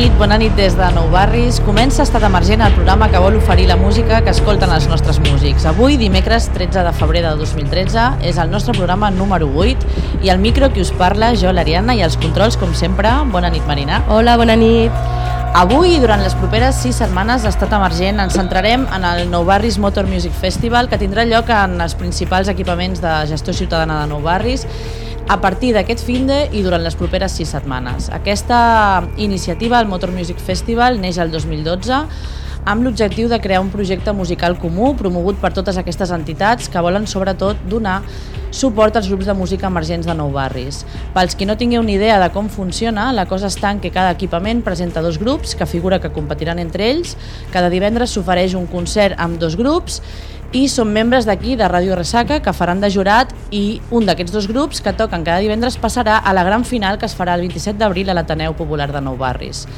Nit, bona nit des de Nou Barris. Comença Estat Emergent, el programa que vol oferir la música que escolten els nostres músics. Avui, dimecres 13 de febrer de 2013, és el nostre programa número 8 i el micro qui us parla, jo, l'Ariadna, i els controls, com sempre. Bona nit, Marina. Hola, bona nit. Avui durant les properes 6 setmanes d'Estat Emergent ens centrarem en el Nou Barris Motor Music Festival que tindrà lloc en els principals equipaments de gestió ciutadana de Nou Barris a partir d'aquest finde i durant les properes sis setmanes. Aquesta iniciativa, el Motor Music Festival, neix el 2012 amb l'objectiu de crear un projecte musical comú promogut per totes aquestes entitats que volen sobretot donar suport als grups de música emergents de nou barris. Pels qui no tingueu ni idea de com funciona, la cosa està en que cada equipament presenta dos grups que figura que competiran entre ells. Cada divendres s'ofereix un concert amb dos grups i són membres d'aquí, de Ràdio Ressaca, que faran de jurat i un d'aquests dos grups que toquen cada divendres passarà a la gran final que es farà el 27 d'abril a l'Ateneu Popular de Nou Barris.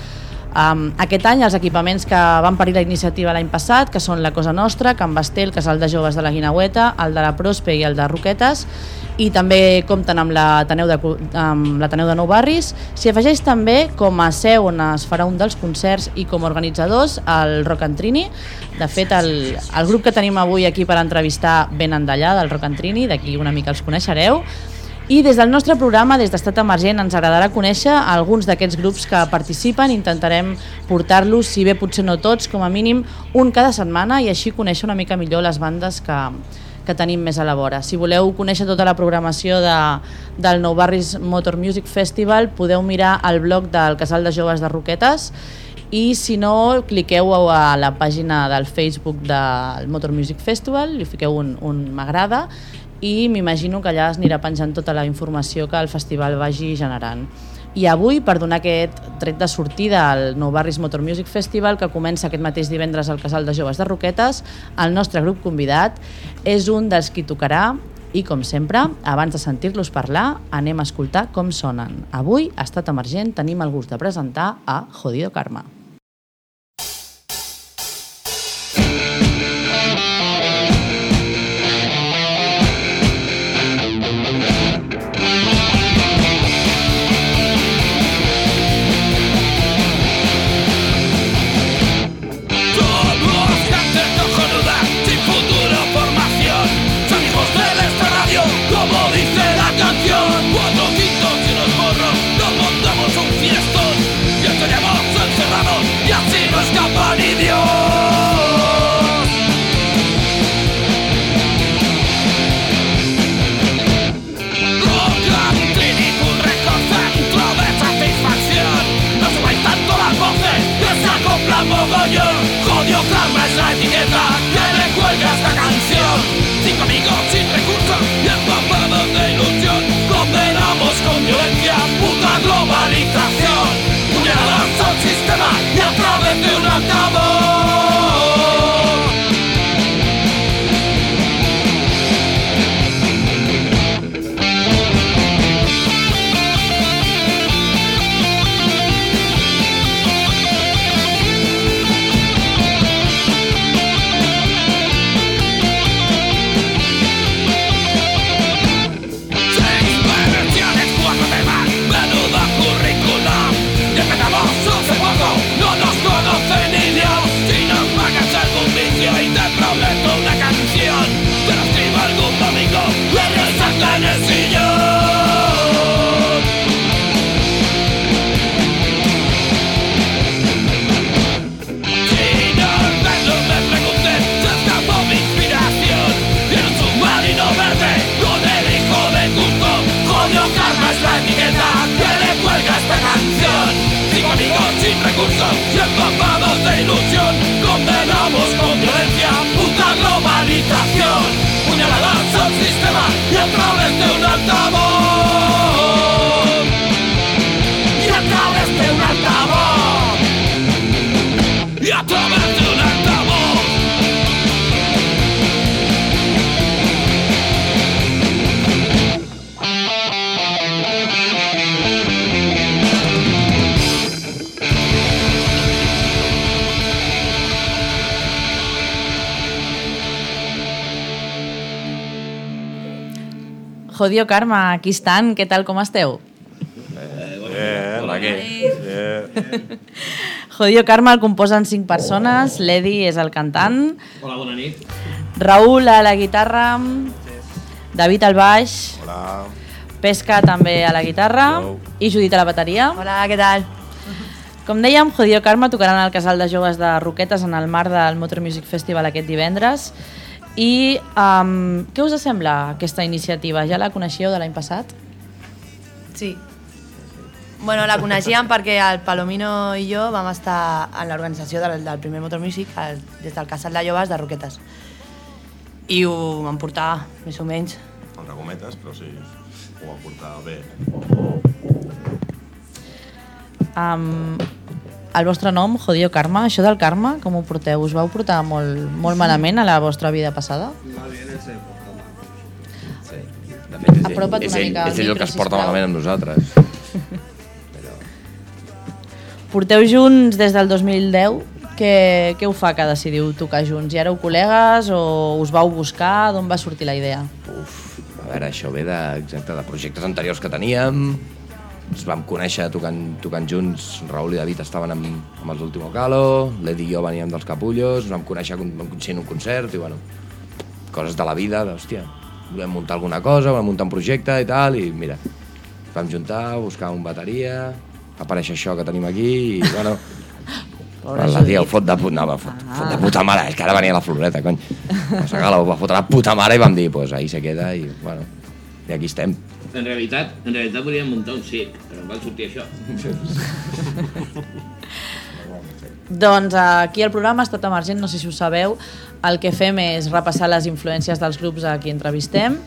Um, aquest any els equipaments que van parir la iniciativa l'any passat, que són la Cosa Nostra, Can Basté, el Casal de Joves de la Guinaueta, el de la Prospe i el de Roquetes, i també compten amb l'Ateneu de, amb de Nou Barris. S'hi afegeix també com a seu on es farà un dels concerts i com a organitzadors el Rock and Trini. De fet, el, el grup que tenim avui aquí per entrevistar venen d'allà, del Rock and Trini, d'aquí una mica els coneixereu. I des del nostre programa, des d'Estat Emergent, ens agradarà conèixer alguns d'aquests grups que participen. Intentarem portar-los, si bé potser no tots, com a mínim un cada setmana i així conèixer una mica millor les bandes que, que tenim més a la vora. Si voleu conèixer tota la programació de, del Nou Barris Motor Music Festival, podeu mirar el blog del Casal de Joves de Roquetes i si no, cliqueu a la pàgina del Facebook del Motor Music Festival, li fiqueu un, un m'agrada i m'imagino que allà es anirà penjant tota la informació que el festival vagi generant. I avui, per donar aquest tret de sortida al Nou Barris Motor Music Festival, que comença aquest mateix divendres al Casal de Joves de Roquetes, el nostre grup convidat és un dels qui tocarà i, com sempre, abans de sentir-los parlar, anem a escoltar com sonen. Avui, a Estat Emergent, tenim el gust de presentar a Jodido Karma. Jodio Karma, aquí estan, què tal, com esteu? Eh, Hola, què? Eh, Jodio Karma el composen cinc persones, l'Edi és el cantant, Hola, bona nit. Raül a la guitarra, David al baix, hola. Pesca també a la guitarra Hello. i Judit a la bateria. Hola, què tal? Com dèiem, Jodio Karma tocaran al Casal de Joves de Roquetes en el marc del Motor Music Festival aquest divendres. I um, què us sembla aquesta iniciativa? Ja la coneixíeu de l'any passat? Sí. Bueno, la coneixíem perquè el Palomino i jo vam estar en l'organització del, del primer Motor Music el, des del Casal de Joves de Roquetes. I ho vam portar, més o menys. Entre cometes, però sí, ho va portar bé. Um, el vostre nom, Jodio Karma, això del karma, com ho porteu? Us vau portar molt, molt malament a la vostra vida passada? Sí. De fet, és, Apropa't és, una ell, mica és ell el que es porta malament amb nosaltres. Porteu junts des del 2010. Què, què ho fa que decidiu tocar junts? Ja éreu col·legues o us vau buscar? D'on va sortir la idea? Uf, a veure, això ve de, exacte, de projectes anteriors que teníem, ens vam conèixer tocant, tocant junts, Raül i David estaven amb, amb els Último Calo, l'Edi i jo veníem dels Capullos, ens vam conèixer, en un concert, i bueno, coses de la vida, d'hòstia, volem muntar alguna cosa, volem muntar un projecte i tal, i mira, ens vam juntar, buscar un bateria, apareix això que tenim aquí, i bueno, Pobre la tia el fot de puta, no, va, fot, Ah. fot de puta mare, és que ara venia la floreta, cony. La va fotre la puta mare i vam dir, pues ahí se queda i, bueno, i aquí estem. En realitat, en realitat volíem muntar un circ, però em va sortir això. Doncs aquí al programa Estat Emergent, no sé si ho sabeu, el que fem és repassar les influències dels grups a qui entrevistem,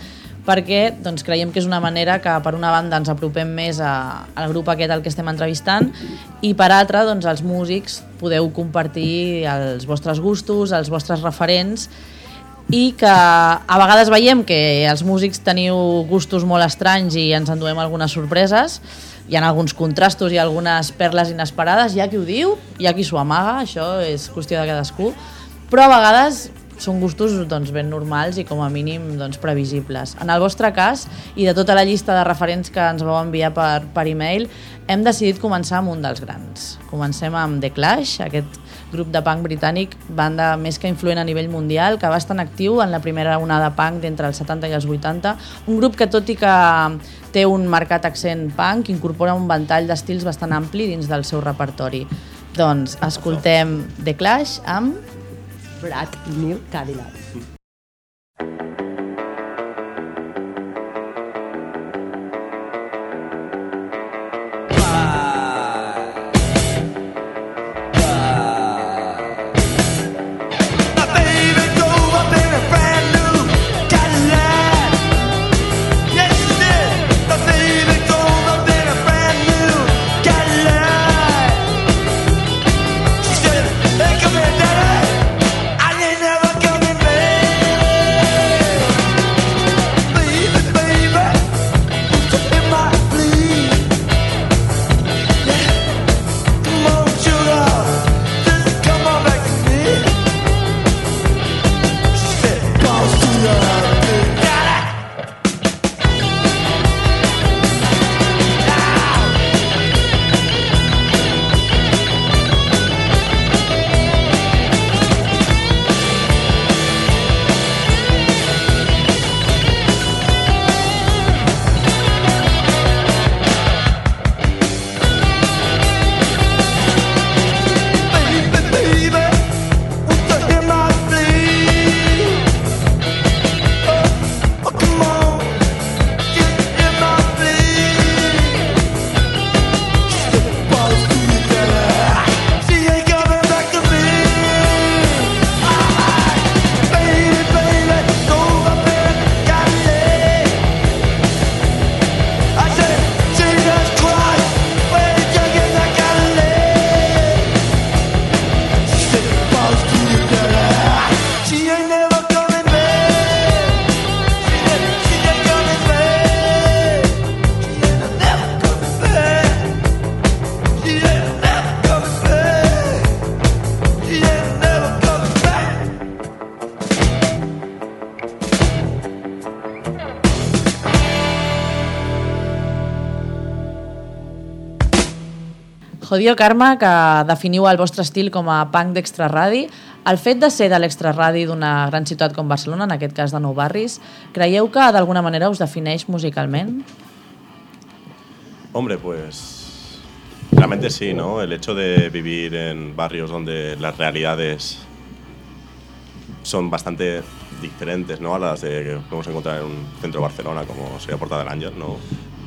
perquè doncs, creiem que és una manera que per una banda ens apropem més a, al grup aquest al que estem entrevistant i per altra doncs, els músics podeu compartir els vostres gustos, els vostres referents i que a vegades veiem que els músics teniu gustos molt estranys i ens enduem algunes sorpreses hi ha alguns contrastos i algunes perles inesperades, hi ha qui ho diu, hi ha qui s'ho amaga, això és qüestió de cadascú, però a vegades són gustos doncs, ben normals i com a mínim doncs, previsibles. En el vostre cas, i de tota la llista de referents que ens vau enviar per, per e-mail, hem decidit començar amb un dels grans. Comencem amb The Clash, aquest grup de punk britànic, banda més que influent a nivell mundial, que va estar en actiu en la primera onada punk d'entre els 70 i els 80. Un grup que, tot i que té un marcat accent punk, incorpora un ventall d'estils bastant ampli dins del seu repertori. Doncs escoltem The Clash amb Brad New Cadillac. Jodio Karma, que definiu el vostre estil com a punk d'extraradi. El fet de ser de l'extraradi d'una gran ciutat com Barcelona, en aquest cas de Nou Barris, creieu que d'alguna manera us defineix musicalment? Hombre, pues realmente sí, ¿no? El hecho de vivir en barrios donde las realidades son bastante diferentes, ¿no? A las de que podemos encontrar en un centro de Barcelona, como sería Porta del Ángel, no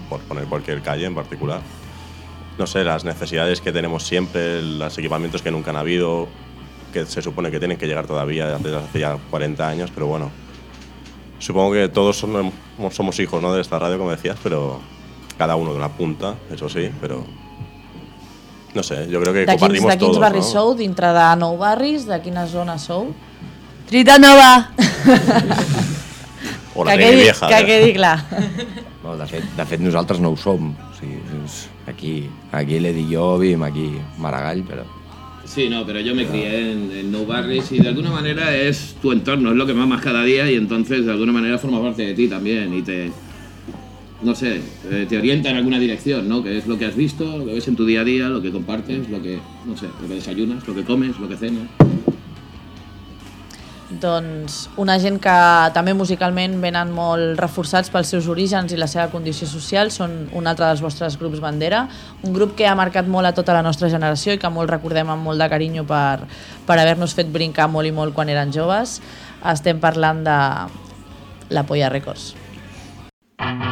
por poner cualquier calle en particular. No sé, las necesidades que tenemos siempre, los equipamientos que nunca han habido, que se supone que tienen que llegar todavía desde hace ya 40 años, pero bueno, supongo que todos somos, somos hijos ¿no? de esta radio, como decías, pero cada uno de una punta, eso sí, pero no sé, yo creo que De quins, compartimos de quins todos, barris ¿no? sou? Dintre de Nou Barris? De quina zona sou? Trita Nova! O la que quedi, vieja. que ¿eh? quedi clar. No, de, fet, de fet, nosaltres no ho som. O sigui, és aquí, aquí l'Edi i jo vivim aquí, Maragall, però... Sí, no, pero yo me crié en, en No Barris y de alguna manera es tu entorno, es lo que mamas cada día y entonces de alguna manera forma parte de ti también y te, no sé, eh, te orienta en alguna dirección, ¿no? Que es lo que has visto, lo que ves en tu día a día, lo que compartes, lo que, no sé, lo que desayunas, lo que comes, lo que cenas. Doncs una gent que també musicalment venen molt reforçats pels seus orígens i la seva condició social són un altre dels vostres grups bandera, un grup que ha marcat molt a tota la nostra generació i que molt recordem amb molt de carinyo per, per haver-nos fet brincar molt i molt quan eren joves. Estem parlant de la Polla Records. Los Veris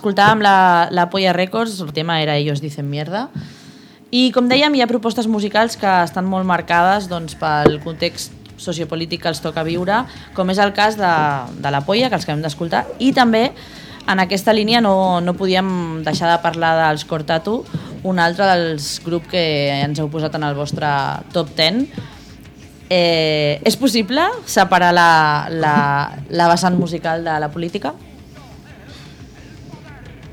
Escoltàvem la, la Polla Records, el tema era Ellos dicen mierda, i com dèiem, hi ha propostes musicals que estan molt marcades doncs, pel context sociopolític que els toca viure, com és el cas de, de la Polla, que els que hem d'escoltar, i també en aquesta línia no, no podíem deixar de parlar dels Cortatu, un altre dels grups que ens heu posat en el vostre top 10. Eh, és possible separar la, la, la vessant musical de la política?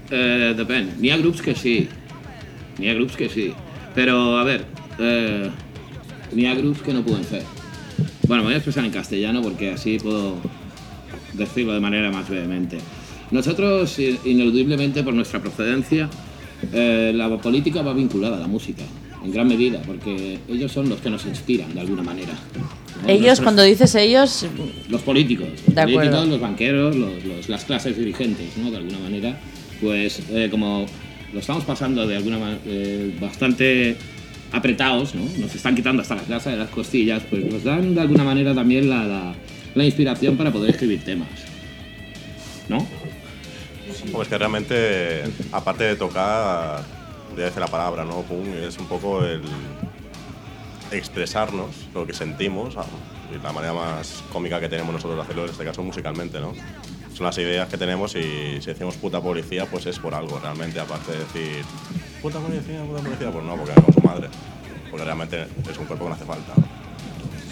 Eh, depèn. N'hi ha grups que sí. N'hi ha grups que sí. Pero, a ver, eh, n'hi ha grups que no pueden fer. Bueno, me voy a expresar en castellano porque así puedo decirlo de manera más vehemente. Nosotros, i- ineludiblemente por nuestra procedencia, eh, la política va vinculada a la música, en gran medida, porque ellos son los que nos inspiran de alguna manera. ¿no? Ellos, Nuestros- cuando dices ellos, los políticos, los De políticos, los banqueros, los- los- las clases dirigentes, ¿no? De alguna manera, pues eh, como lo estamos pasando de alguna manera bastante apretados, ¿no? Nos están quitando hasta la grasa de las costillas, pues nos dan de alguna manera también la, la- inspiración para poder escribir temas, ¿no? Pues que realmente, aparte de tocar, ya dice la palabra, ¿no? Es un poco el expresarnos lo que sentimos, ah, la manera más cómica que tenemos nosotros de hacerlo, en este caso musicalmente, ¿no? Son las ideas que tenemos y si decimos puta policía, pues es por algo, realmente, aparte de decir puta policía, puta policía, pues no, porque con su madre. Porque realmente es un cuerpo que no hace falta. ¿no?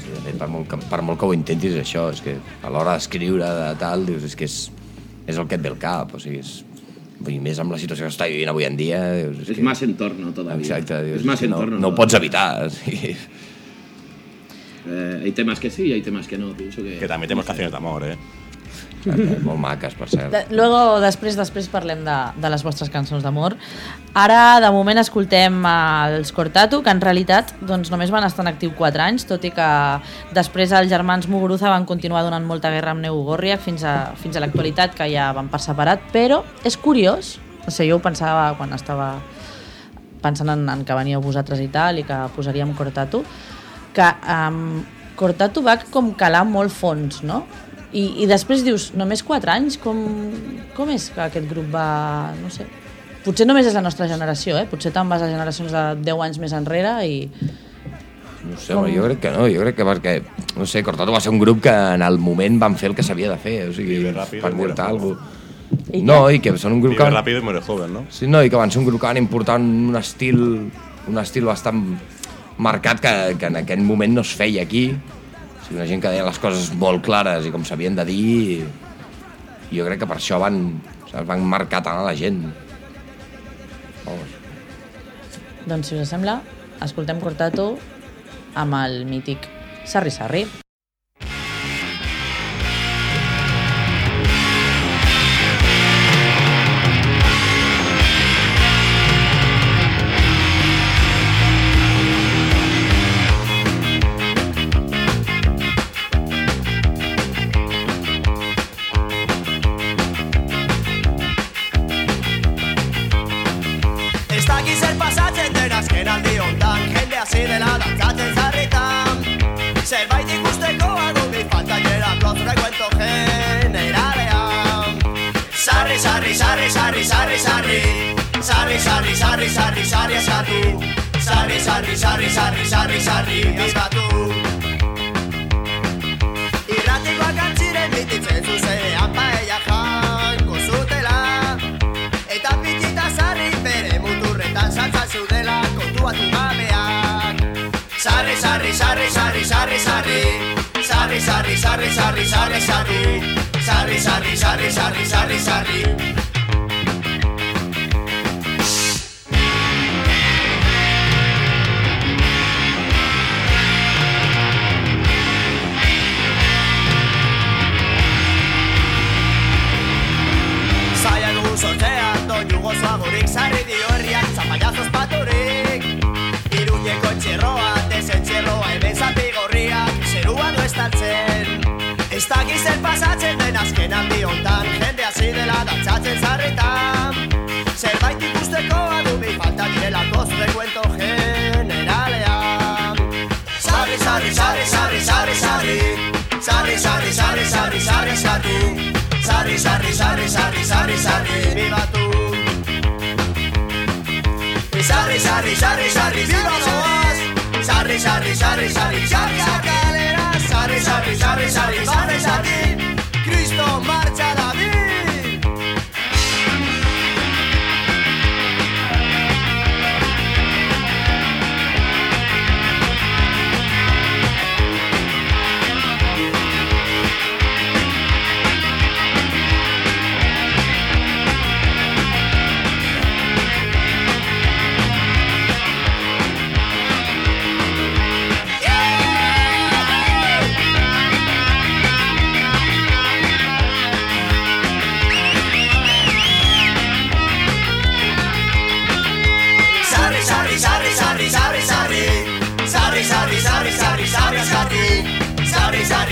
Sí, de fet, per molt, que, per molt que ho intentis, és això, és que a l'hora d'escriure de tal, dius, és que és, és el que et ve al cap, o sigui, és, vull dir, més amb la situació que està vivint avui en dia, dius, és Es que, más entorno todavía. Exacte, dius, es más que no, entorno. no ho todavía. pots evitar, o sigui, Eh, hay temas que sí y hay temas que no. Pienso que, Que también tenemos canciones de amor, ¿eh? Molt maques, per cert. De, luego, després, després parlem de, de les vostres cançons d'amor. Ara, de moment, escoltem els Cortatu, que en realitat doncs, només van estar en actiu 4 anys, tot i que després els germans Muguruza van continuar donant molta guerra amb Neu Gorriak fins a, fins a l'actualitat, que ja van per separat, però és curiós, no sé, jo ho pensava quan estava pensant en, en que veníeu vosaltres i tal, i que posaríem Cortatu, que um, Cortatu va com calar molt fons, no? I, I després dius, només 4 anys? Com, com és que aquest grup va... no sé... Potser només és la nostra generació, eh? Potser te'n vas a generacions de 10 anys més enrere i... No sé, jo crec que no, jo crec que perquè, no sé, Cortato va ser un grup que en el moment van fer el que s'havia de fer, o sigui, rápido per joven. alguna I No, i que són un grup que... van- rápido y muere joven, ¿no? Sí, no, i que van ser un grup que van importar un estil, un estil bastant marcat que, que en aquest moment no es feia aquí. O sigui, una gent que deia les coses molt clares i com s'havien de dir. I jo crec que per això van, saps, van marcar tant a la gent. Vamos. Doncs, si us sembla, escoltem Cortato amb el mític Sarri Sarri.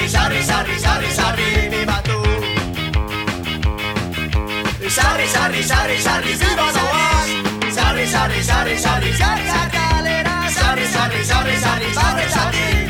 Sarri, sarri, sarri, sarri, sarri, sarri, tú. Sarri, sarri, sarri, sarri, viva Noas. Sarri, sarri, sarri, sarri, sarri, Calera. Sarri, sarri, sarri, sarri, sarri, sarri. Cristo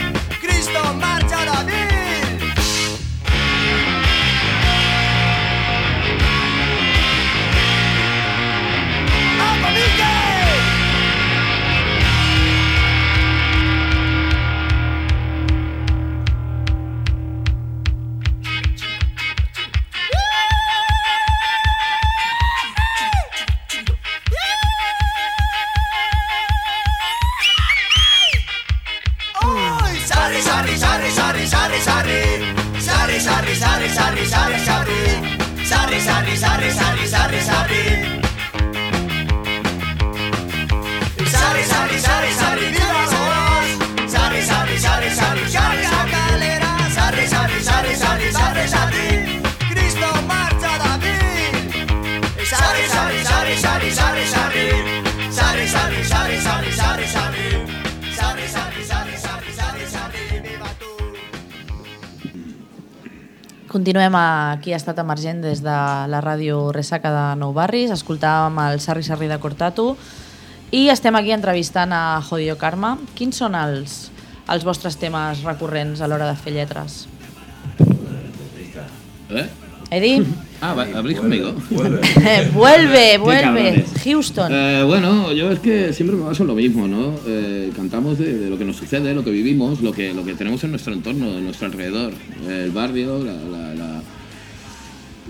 Continuem aquí a Estat Emergent des de la ràdio Resaca de Nou Barris. Escoltàvem el Sarri Sarri de Cortatu i estem aquí entrevistant a Jodido Karma. Quins són els, els vostres temes recurrents a l'hora de fer lletres? ¿Eh? Eddie? Ah, va, ¿habléis conmigo? vuelve, vuelve. cabrones. Houston. Eh, bueno, yo es que siempre me baso en lo mismo, ¿no? Eh, cantamos de, de lo que nos sucede, lo que vivimos, lo que, lo que tenemos en nuestro entorno, en nuestro alrededor. El barrio, la, la, la,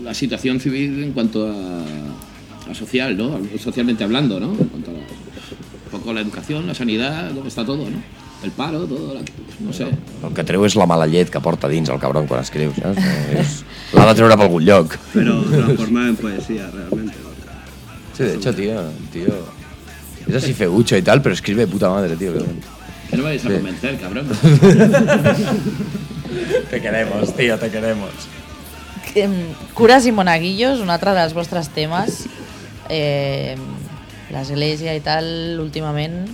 la situación civil en cuanto a, a social, ¿no? Socialmente hablando, ¿no? En cuanto a la- un poco la educación, la sanidad, donde está todo, ¿no? El paro, todo, la- no sé. El que treu és la mala llet que porta dins el cabron quan escriu, saps? És- L'ha de treure per algun lloc. Pero transformada en poesía realmente. Sí, de hecho, tío, tío... Es así feucho y tal, pero escribe de puta madre, tío. Que no me vais a convencer, cabrón. Te queremos, tío, te queremos. Em, Cures i monaguillos, un altre dels vostres temes. Eh, L'església i tal, últimament,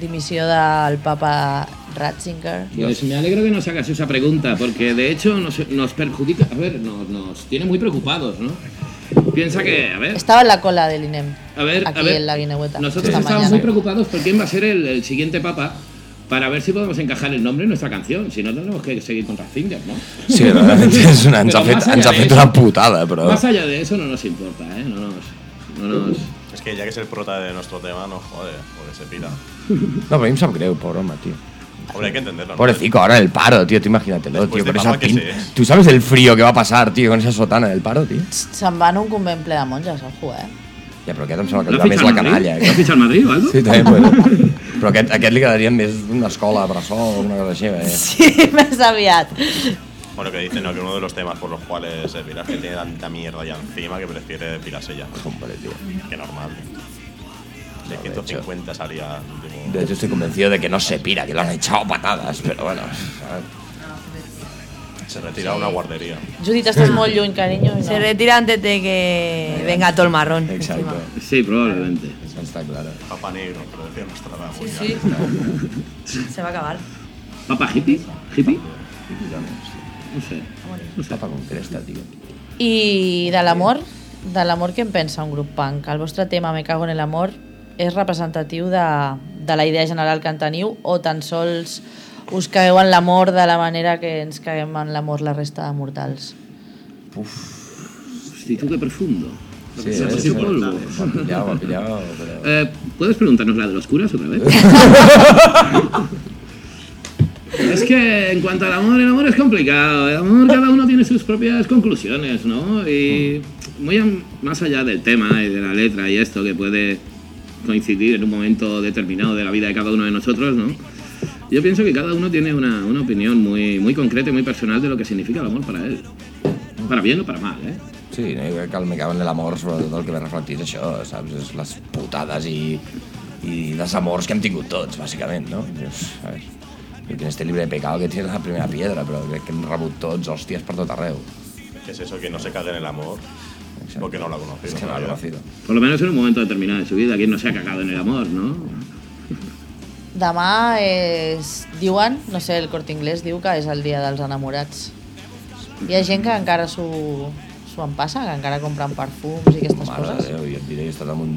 dimissió del papa Ratzinger. Pues me alegro que nos hagas esa pregunta, porque de hecho nos, nos perjudica, a ver, nos, nos tiene muy preocupados, ¿no? Piensa que, a ver, Estaba en la cola del INEM, a ver, aquí a ver, en la Guinehueta. nosotros esta estamos mañana. muy preocupados por quién va a ser el, el siguiente papa para ver si podemos encajar el nombre en nuestra canción, si no tendremos que seguir con Ratzinger, ¿no? Sí, realment és una, ens, ha fet, ens fet una putada, però... Más allá de eso no nos importa, ¿eh? No nos... No nos Es que ya que es el prota de nuestro tema, no jode, porque se pira. No, però a mi em sap greu, pobre home, tío. Hombre, hay que entenderlo. ¿no? Pobrecito, ahora el paro, tío, tú imagínatelo, Después tío, de con esa papa, ¿qué pin... se es? ¿Tú sabes el frío que va a pasar, tío, con esa sotana del paro, tío? Se'n va en un convent ple de monges, ojo, eh? Ja, però aquest em sembla que ¿Lo li va més la canalla. ¿Lo ha fichado al Madrid o algo? Sí, també, bueno. Però aquest, aquest li quedaria més una escola de bressol o una cosa així, eh? Sí, més aviat. Bueno, que dicen ¿no? que uno de los temas por los cuales el Pilar tiene tanta mierda ya encima que prefiere pirarse ya. Hombre, tío. Que normal. 650 salía el último. De hecho, estoy convencido de que no se pira, que lo han echado patadas, pero bueno. Se retira a una guardería. Judit, estàs molt lluny, carinyo. i Se No. retira antes de que venga todo el marrón. Exacto. encima. Sí, probablemente. Eso está claro. Papa negro, pero decía Nostradamus. Sí, sí. Se va a acabar. ¿Papa hippie? ¿Hippie? No sé. No sé. Papa con cresta, tío. I de l'amor, de l'amor que en pensa un grup punk? El vostre tema Me cago en el amor és representatiu de, de la idea general que en teniu o tan sols us cagueu en l'amor de la manera que ens caguem en l'amor la resta de mortals? Hosti, tú qué profundo. Sí, hecho sí, polvo. M'ha pillat, però... Eh, ¿Puedes preguntarnos la de los curas otra vez? es que en cuanto al amor, el amor es complicado. El amor, cada uno tiene sus propias conclusiones, ¿no? Y muy más allá del tema y de la letra y esto que puede coincidir en un momento determinado de la vida de cada uno de nosotros, ¿no? Yo pienso que cada uno tiene una, una opinión muy, muy concreta y muy personal de lo que significa el amor para él. Para bien o para mal, ¿eh? Sí, no? jo crec que el Megava en l'amor, sobretot el que ve reflectit això, saps? És les putades i, i desamors que hem tingut tots, bàsicament, no? És, saps? El que este libre de pecado que tiene la primera piedra, però crec que hem rebut tots hòsties per tot arreu. ¿Qué es eso? Que no se cague en el amor Exacto. porque no lo ha conocido. És que no ¿no? l'ha conocido. Por lo menos en un momento determinado de su vida, quien no se ha cagado en el amor, ¿no? Demà és... Diuen, no sé, el Corte Inglés diu que és el dia dels enamorats. Hi ha gent que encara s'ho s'ho en passa, que encara compren perfums i aquestes Mare de coses. Déu, jo et diré, he estat en un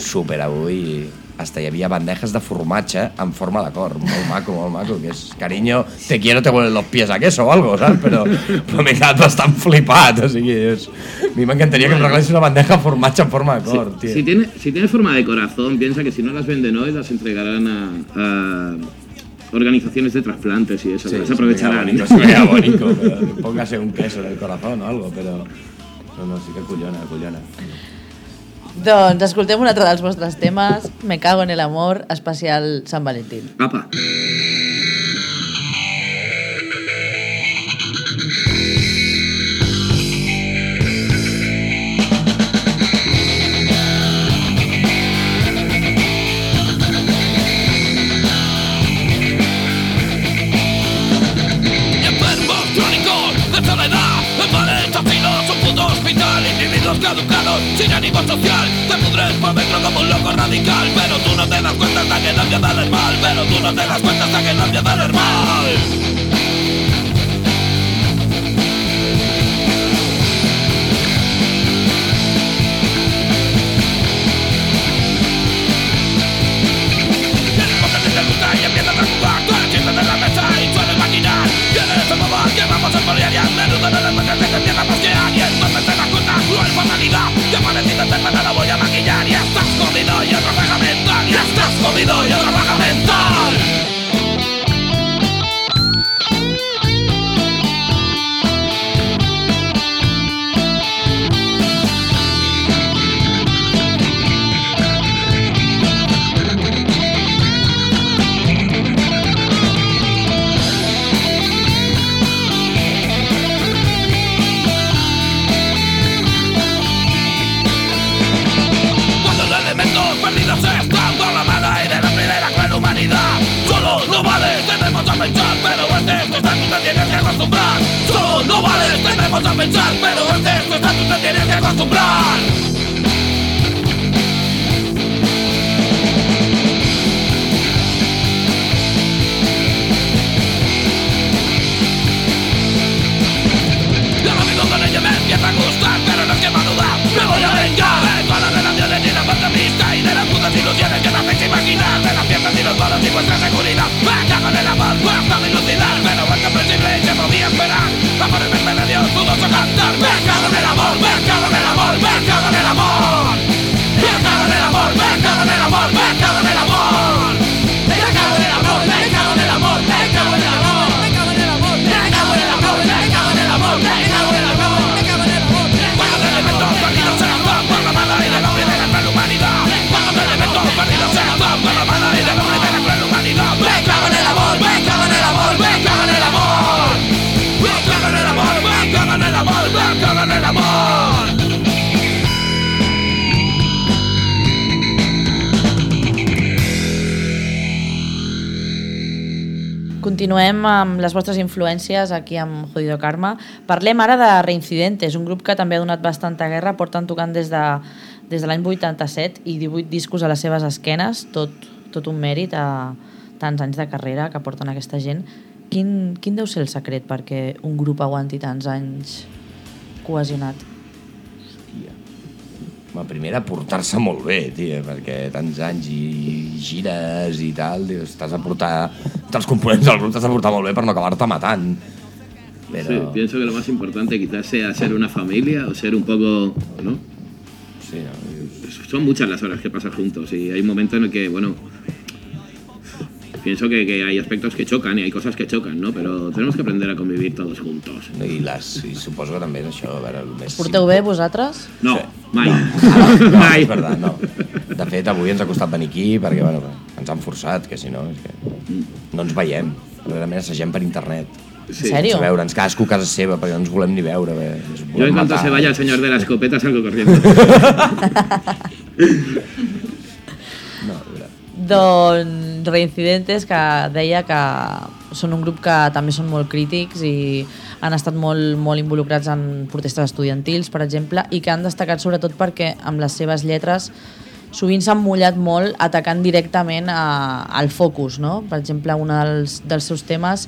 súper avui i hasta hi havia bandejes de formatge en forma de cor. Molt maco, molt maco, que és carinyo, te quiero, te huelen los pies a queso o algo, saps? Però, però m'he quedat bastant flipat, o sigui, és... A mi m'encantaria que em regalessin una bandeja de formatge en forma de cor, Si, tio. si tiene, si tiene forma de corazón, piensa que si no las venden hoy, las entregarán a, a organizaciones de trasplantes y eso, Sí, las aprovecharán. Se me queda bonito, se me queda bonito, pero póngase un queso en el corazón o algo, pero... No, no, sí que collona, collona. Doncs escoltem un altre dels vostres temes, Me cago en el amor, especial Sant Valentín. Apa. enfermos tenemos a pensar, pero ilusiones que te hacéis imaginar De las fiestas y los bolos y vuestra seguridad. Me cago en el amor, basta de lucidar Pero es comprensible y se podía esperar. A ponerme en medio, dudoso cantar Me cago en el amor, me cago en el amor, me cago en el amor. Me cago en el amor, me cago en el amor, me cago en el amor. Me cago en el amor, me cago en el amor, Continuem amb les vostres influències aquí amb Jodido Karma. Parlem ara de Reincidentes, un grup que també ha donat bastanta guerra, porten tocant des de, des de l'any 87 i 18 discos a les seves esquenes, tot, tot un mèrit a tants anys de carrera que porten aquesta gent. Quin, quin deu ser el secret perquè un grup aguanti tants anys cohesionat? La primera, portar-se molt bé, tia, perquè tants anys i gires i tal, dius, t'has de portar... Els components del grup t'has de portar molt bé per no acabar-te matant. Pero... Sí, pienso que lo más importante quizás sea ser una familia o ser un poco, ¿no? Sí, no, Son muchas las horas que pasas juntos y hay un momento en el que, bueno, pienso que, que hay aspectos que chocan y hay cosas que chocan, ¿no? Pero tenemos que aprender a convivir todos juntos. I, les, I suposo que també és això, a veure, el més... Porteu bé vosaltres? No, mai. No, mai. és veritat, no. De fet, avui ens ha costat venir aquí perquè, bueno, ens han forçat, que si no, és que no ens veiem. Realment assagem per internet. Sí. En sèrio? A veure, ens cadascú a casa seva, perquè no ens volem ni veure. Bé. Volem en cuanto matar. se vaya el señor de la escopeta salgo corriendo. No, veritat. Doncs Reincidentes, que deia que són un grup que també són molt crítics i han estat molt, molt involucrats en protestes estudiantils, per exemple, i que han destacat sobretot perquè amb les seves lletres sovint s'han mullat molt atacant directament a, al focus, no? Per exemple, un dels, dels seus temes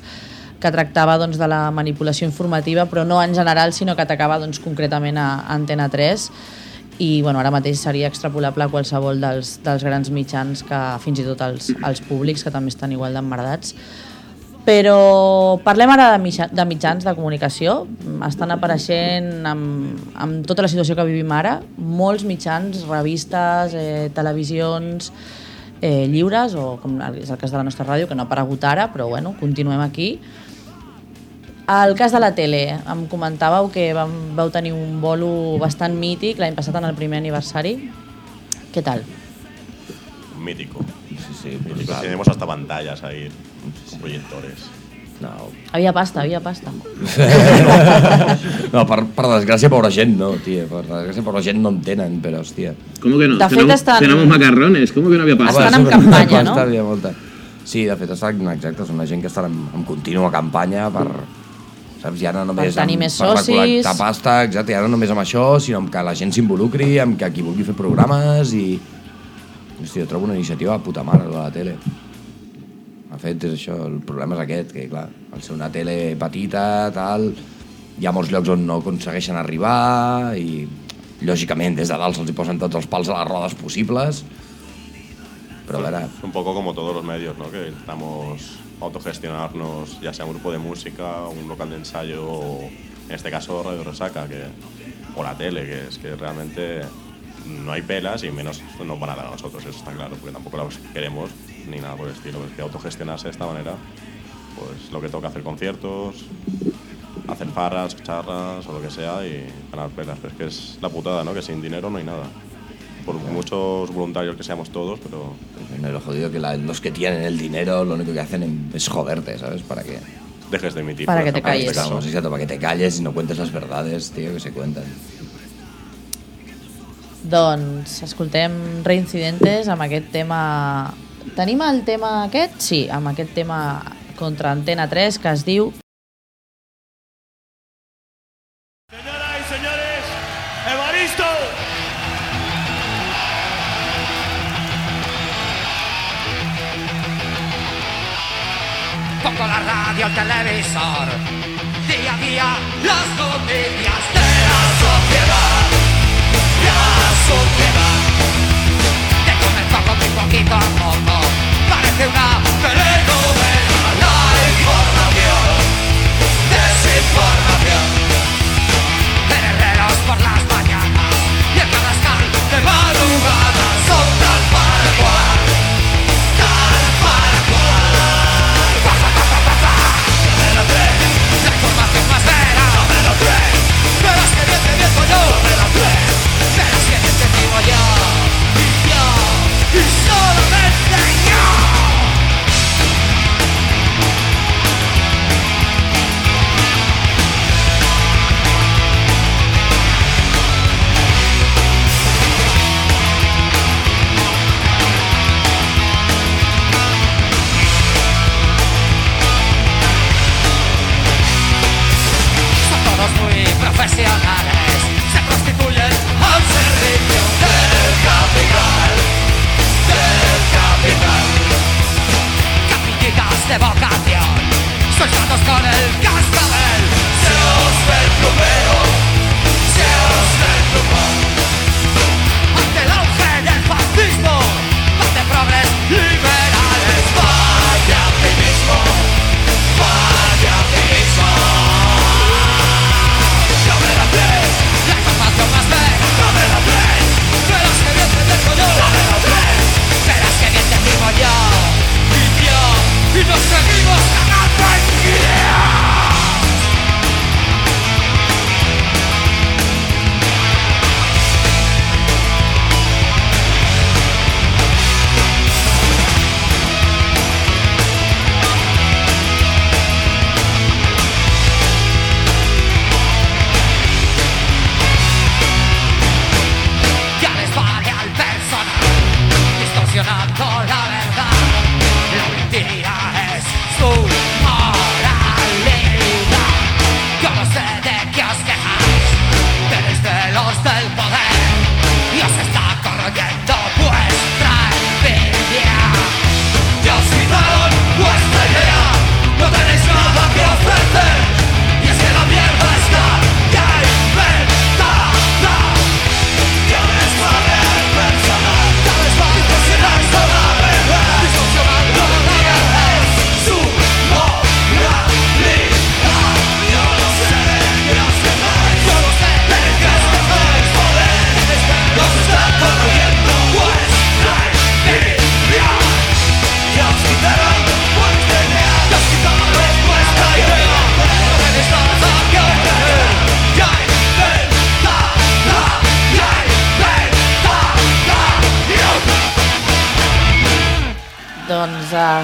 que tractava doncs, de la manipulació informativa, però no en general, sinó que atacava doncs, concretament a Antena 3 i bueno, ara mateix seria extrapolable a qualsevol dels, dels grans mitjans que fins i tot els, els públics que també estan igual d'emmerdats. Però parlem ara de, mitja, de mitjans de comunicació. Estan apareixent amb, amb tota la situació que vivim ara. Molts mitjans, revistes eh, televisions eh, lliures o com és el cas de la nostra ràdio que no ha aparegut ara però bueno, continuem aquí el cas de la tele, em comentàveu que vam, vau tenir un bolo bastant mític l'any passat en el primer aniversari. Què tal? Mítico. Sí, sí, Mítico. brutal. Tenemos hasta pantallas ahí, con proyectores. No, Havia pasta, havia pasta. no per, per desgràcia, pobra gent, no, tia. Per desgràcia, pobra gent no en tenen, però, hòstia. ¿Cómo que no? De fet, tenemos, estan- tenemos macarrones, ¿cómo que no había pasta? Estan en campanya, no? pasta, Havia molta. Sí, de fet, estan, exacte, són una gent que estan en, en contínua campanya per, saps, ja no només tenir amb, més per socis. recol·lectar pasta, exacte, ja no només amb això, sinó amb que la gent s'involucri, amb que qui vulgui fer programes i... Hòstia, jo trobo una iniciativa de puta mare, la de la tele. De fet, és això, el problema és aquest, que clar, al ser una tele petita, tal, hi ha molts llocs on no aconsegueixen arribar i, lògicament, des de dalt se'ls posen tots els pals a les rodes possibles, però a veure, Es un poco como todos los medios, ¿no? Que intentamos autogestionarnos, ya sea un grupo de música, un local de ensayo, o en este caso Radio Resaca, que, o la tele, que es que realmente no hay pelas y menos nos van a dar a nosotros, eso está claro, porque tampoco las queremos ni nada por el estilo. Es que autogestionarse de esta manera, pues lo que toca hacer conciertos, hacer farras, charras o lo que sea y ganar pelas. Pero es que es la putada, ¿no? Que sin dinero no hay nada. Por muchos voluntarios que seamos todos, pero no, lo jodido que la- los que tienen el dinero lo único que hacen es joderte, ¿sabes? Para que, dejes de emitir. Para que te ejemplo, este calles. exacto, para que te calles y no cuentes las verdades, tío, que se cuentan. Doncs escoltem Reincidentes amb aquest tema... Tenim el tema aquest? Sí, amb aquest tema contra Antena 3 que es diu radio, el televisor. Día a día, las noticias de la sociedad. La sociedad. De comer poco y poquito a poco. Parece una Capillitas de vocación Soldados con el cascabel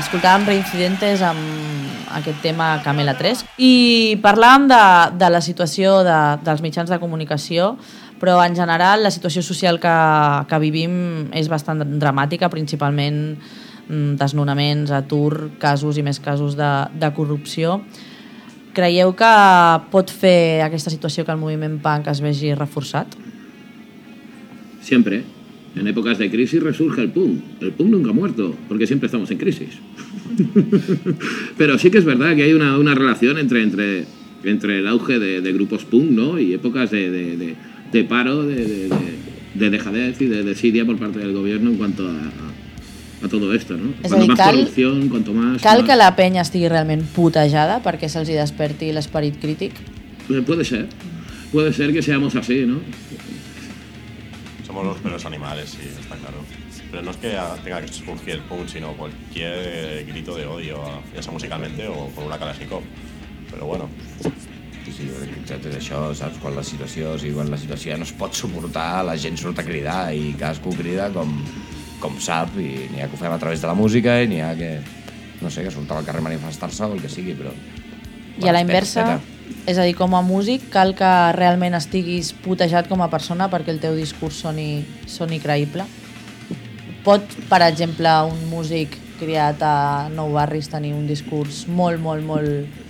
escoltàvem Reincidentes amb aquest tema Camela 3 i parlàvem de, de la situació de, dels mitjans de comunicació però en general la situació social que, que vivim és bastant dramàtica, principalment mm, desnonaments, atur, casos i més casos de, de corrupció. Creieu que pot fer aquesta situació que el moviment punk es vegi reforçat? Siempre. En épocas de crisis resurge el punk. El punk nunca ha muerto, porque siempre estamos en crisis. Pero sí que es verdad que hay una, una relación entre, entre, entre el auge de, de grupos punk ¿no? y épocas de, de, de- paro, de, de- de- de dejadez y de desidia por parte del gobierno en cuanto a, a- todo esto. ¿no? Es Cuanto decir, más cal- corrupción, cuanto más... Cal más- que la penya estigui realment putejada perquè se'ls hi desperti l'esperit crític? Eh, Puede ser. Puede ser que seamos así, ¿no? Somos los peores animales, sí, está claro. Pero no es que tenga que surgir el punk, sino cualquier grito de odio, ya sea musicalmente o con una Kalashnikov. Pero bueno, Sí, que exacte és això, saps? Quan la situació, o sigui, quan la situació ja no es pot suportar, la gent surt a cridar i cadascú crida com, com sap i n'hi ha que ho fem a través de la música i n'hi ha que, no sé, que surt al carrer a manifestar-se o el que sigui, però... I a la inversa, és a dir, com a músic, cal que realment estiguis putejat com a persona perquè el teu discurs soni, soni creïble? Pot, per exemple, un músic criat a Nou Barris tenir un discurs molt, molt, molt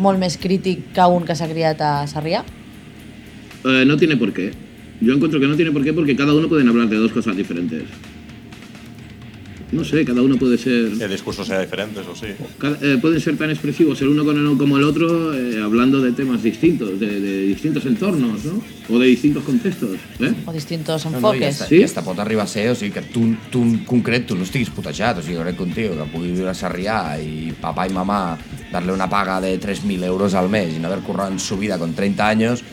molt més crític que un que s'ha criat a Sarrià? Eh, no tiene por qué. Yo encuentro que no tiene por qué porque cada uno pueden hablar de dos cosas diferentes. No sé, cada uno puede ser... el discurso sea diferente, eso sí. cada- eh, pueden ser tan expresivos el uno con el, como el otro eh, hablando de temas distintos, de, de distintos entornos, ¿no? O de distintos contextos. ¿eh? O distintos No, no, i enfoques? hasta, Sí? i hasta pot arribar a ser, o sigui, que tu, tu en concret tu no estiguis putejat, o sigui, jo crec que un tio que pugui viure a Sarrià i papà i mamà darle una paga de 3.000 euros al mes i no haver currat en su vida con 30 anys,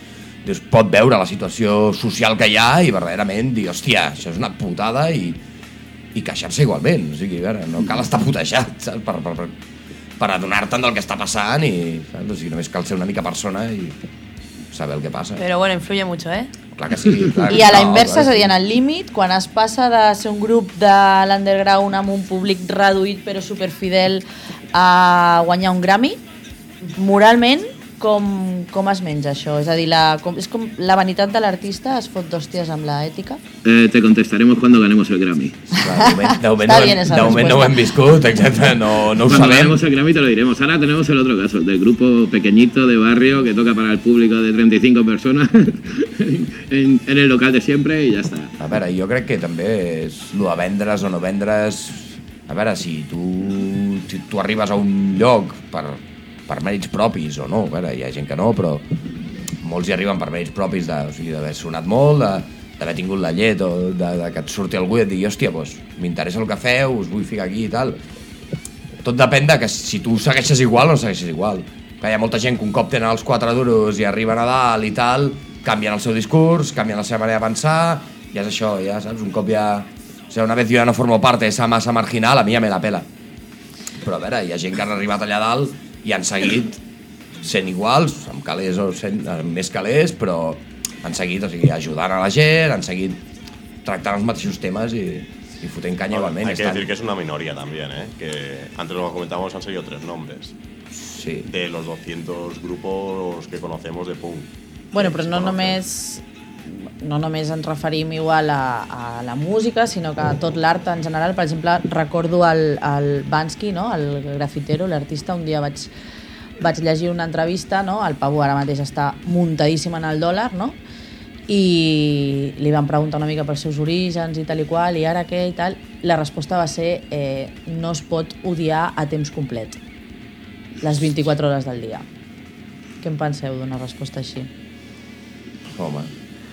dius, pot veure la situació social que hi ha i verdaderament dir, hòstia, això és una putada i, i queixar-se igualment, o sigui, a veure, no cal estar putejat, saps? Per, per, per, per adonar-te'n del que està passant i, saps? O sigui, només cal ser una mica persona i saber el que passa. Pero bueno, influye mucho, ¿eh? Clar que sí. Clar, I a la no, inversa, clar és a que dir, sí. en el límit, quan es passa de ser un grup de l'underground amb un públic reduït però superfidel a guanyar un Grammy, moralment, com, com es menja això? És a dir, la, com, és com la vanitat de l'artista es fot d'hòsties amb la ètica? Eh, te contestaremos cuando ganemos el Grammy. Clar, de moment, de moment, Està no, hem, de moment no ho hem viscut, exacte, no, no ho Cuando sabem. ganemos el Grammy te lo diremos. Ahora tenemos el otro caso, del grupo pequeñito de barrio que toca para el público de 35 personas en, en el local de siempre y ya está. A veure, jo crec que també és el de vendre's o no vendre's... A veure, si tu, si tu arribes a un lloc per, per mèrits propis o no, veure, hi ha gent que no, però molts hi arriben per mèrits propis de, o sigui, d'haver sonat molt, d'haver tingut la llet o de, de que et surti algú i et digui, hòstia, doncs, m'interessa el que feu, us vull ficar aquí i tal. Tot depèn de que si tu segueixes igual o no segueixes igual. Que hi ha molta gent que un cop tenen els quatre duros i arriben a dalt i tal, canvien el seu discurs, canvien la seva manera de pensar, i és això, ja saps, un cop ja... O sigui, una vez yo ya no formo parte de esa masa marginal, a mi ja me la pela. Però a veure, hi ha gent que han arribat allà dalt i han seguit sent iguals, amb calés o sent, amb més calés, però han seguit, o sigui, ajudant a la gent, han seguit tractant els mateixos temes i, i fotent canya igualment. Hay que estan- decir que es una minoría también, ¿eh? Que antes lo comentamos, han salido tres nombres. Sí. De los 200 grupos que conocemos de punk. Bueno, però no conocen. només no només ens referim igual a, a la música, sinó que a tot l'art en general. Per exemple, recordo el, el Bansky, no? el grafitero, l'artista, un dia vaig, vaig llegir una entrevista, no? el Pavo ara mateix està muntadíssim en el dòlar, no? i li van preguntar una mica pels seus orígens i tal i qual, i ara què i tal. La resposta va ser eh, no es pot odiar a temps complet, les 24 hores del dia. Què en penseu d'una resposta així? Home,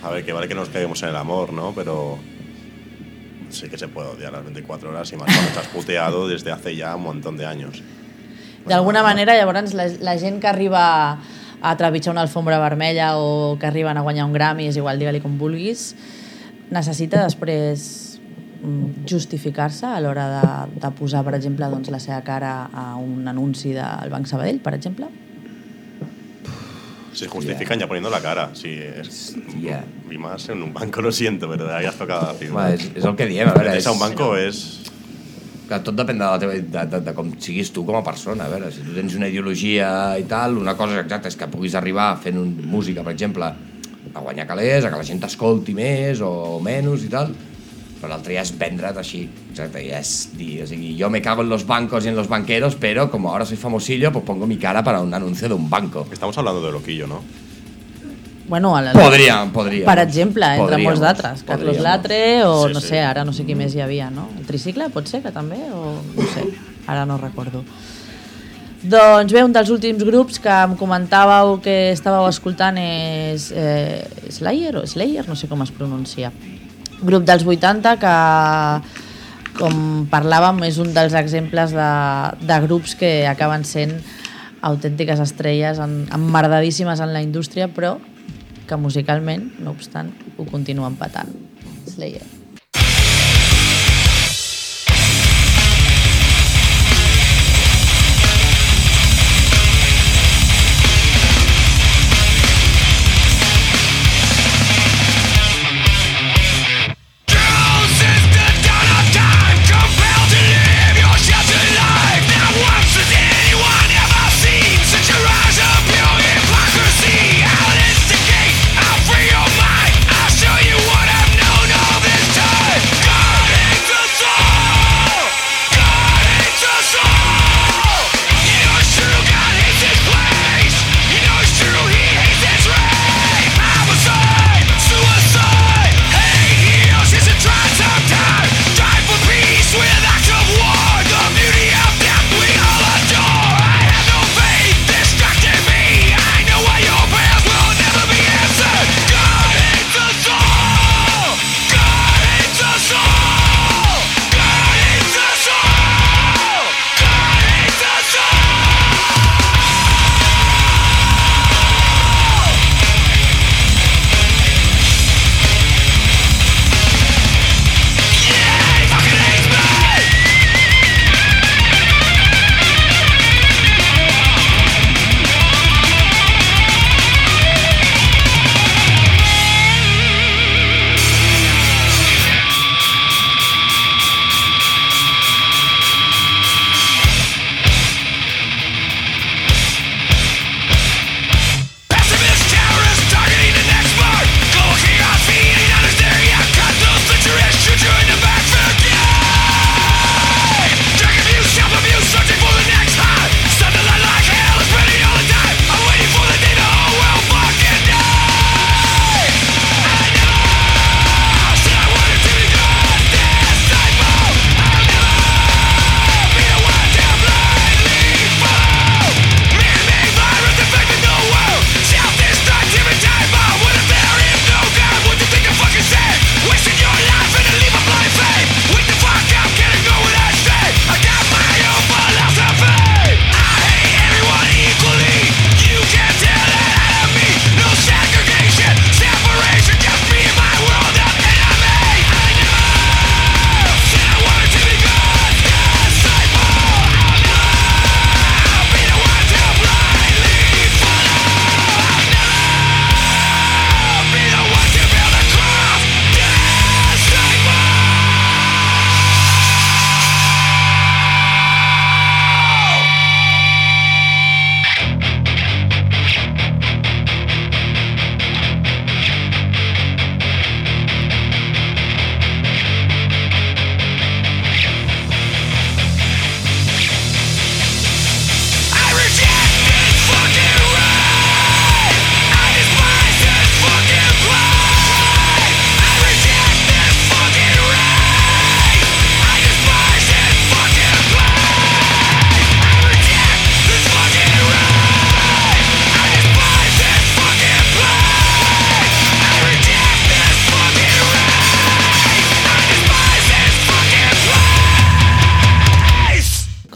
A ver, que vale que nos quedemos en el amor, ¿no? Pero sí que se puede odiar las 24 horas y más cuando estás puteado desde hace ya un montón de años. D'alguna manera, llavors, la, la gent que arriba a trepitjar una alfombra vermella o que arriben a guanyar un Grammy, és igual, digue-li com vulguis, necessita després mm, justificar-se a l'hora de, de posar, per exemple, doncs, la seva cara a un anunci del Banc Sabadell, per exemple? Se justifican ya poniendo la cara. Sí, es, Ya. y más en un banco, lo siento, pero ahí has tocado la fibra. home és, és el que diem, a veure... Meterse a un és- banco es. que tot depèn de, la teva, de, de, de com siguis tu com a persona. A veure, si tu tens una ideologia i tal, una cosa exacta és que puguis arribar fent un, música, per exemple, a guanyar calés, a que la gent t'escolti més o menys i tal, però l'altre ja és vendre't així, exacte, ja és dir, o sigui, jo me cago en los bancos y en los banqueros, pero como ahora soy famosillo, pues pongo mi cara para un anuncio de un banco. Estamos hablando de Loquillo, ¿no? Bueno, a la, Podríem, podríem. per exemple, entre Podríem, molts d'altres. Carlos. Latre o Sí, no sí. sé, ara no sé qui més hi havia, no? El tricicle pot ser que també? O no sé, ara no recordo. Doncs bé, un dels últims grups que em comentàveu que estàveu escoltant és eh, Slayer o Slayer, no sé com es pronuncia. Grup dels 80 que, com parlàvem, és un dels exemples de, de grups que acaben sent autèntiques estrelles en, emmerdadíssimes en la indústria, però que musicalment, no obstant, ho continuen patant. Slayer.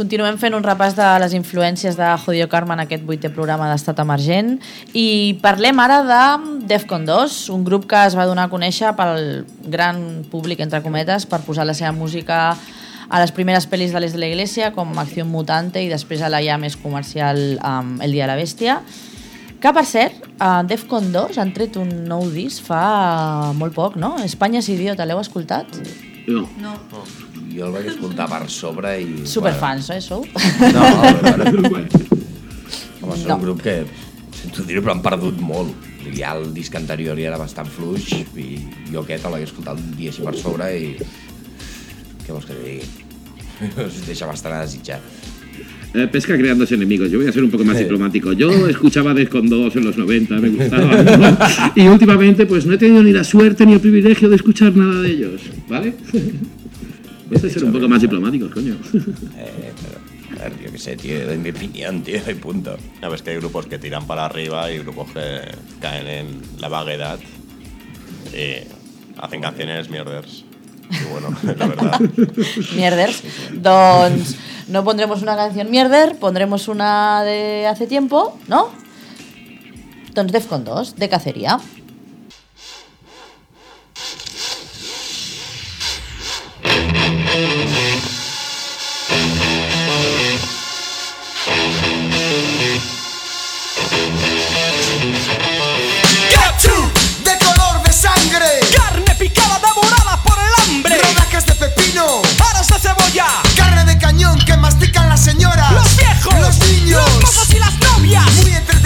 Continuem fent un repàs de les influències de Jodio Karma en aquest vuitè programa d'Estat Emergent i parlem ara de Defcon 2, un grup que es va donar a conèixer pel gran públic, entre cometes, per posar la seva música a les primeres pel·lis de l'Est de la Iglesia, com Acció Mutante, i després a la ja més comercial um, El Dia de la Bèstia. Que, per cert, a Defcon 2 han tret un nou disc fa molt poc, no? Espanya és idiota, l'heu escoltat? No. No jo el vaig escoltar per sobre i... Superfans, bueno. eh, sou? No, no, però, home, no. un grup que, sento dir-ho, però han perdut molt. Ja el disc anterior ja era bastant fluix i jo aquest l'he escoltat un dia així per sobre i... Què vols que digui? Us deixa bastant a desitjar. Eh, pesca creando enemigos. Yo voy a ser un poco más diplomático. Yo escuchaba Descon 2 en los 90, me gustaba. ¿no? Y últimamente, pues no he tenido ni la suerte ni el privilegio de escuchar nada de ellos, ¿vale? Voy a ser un poco más diplomáticos, coño. Eh, pero, a ver, yo qué sé, tío, doy mi opinión, tío, y punto. A ver, es que hay grupos que tiran para arriba y grupos que caen en la vaguedad y hacen canciones mierders. Y bueno, la verdad. mierders. Doncs no pondremos una canción mierder, pondremos una de hace tiempo, ¿no? Doncs Defcon 2, de cacería. Gato de color de sangre, carne picada devorada por el hambre, rodajas de pepino, aros de cebolla, carne de cañón que mastican las señoras, los viejos, los niños, los mozos y las novias, muy entre.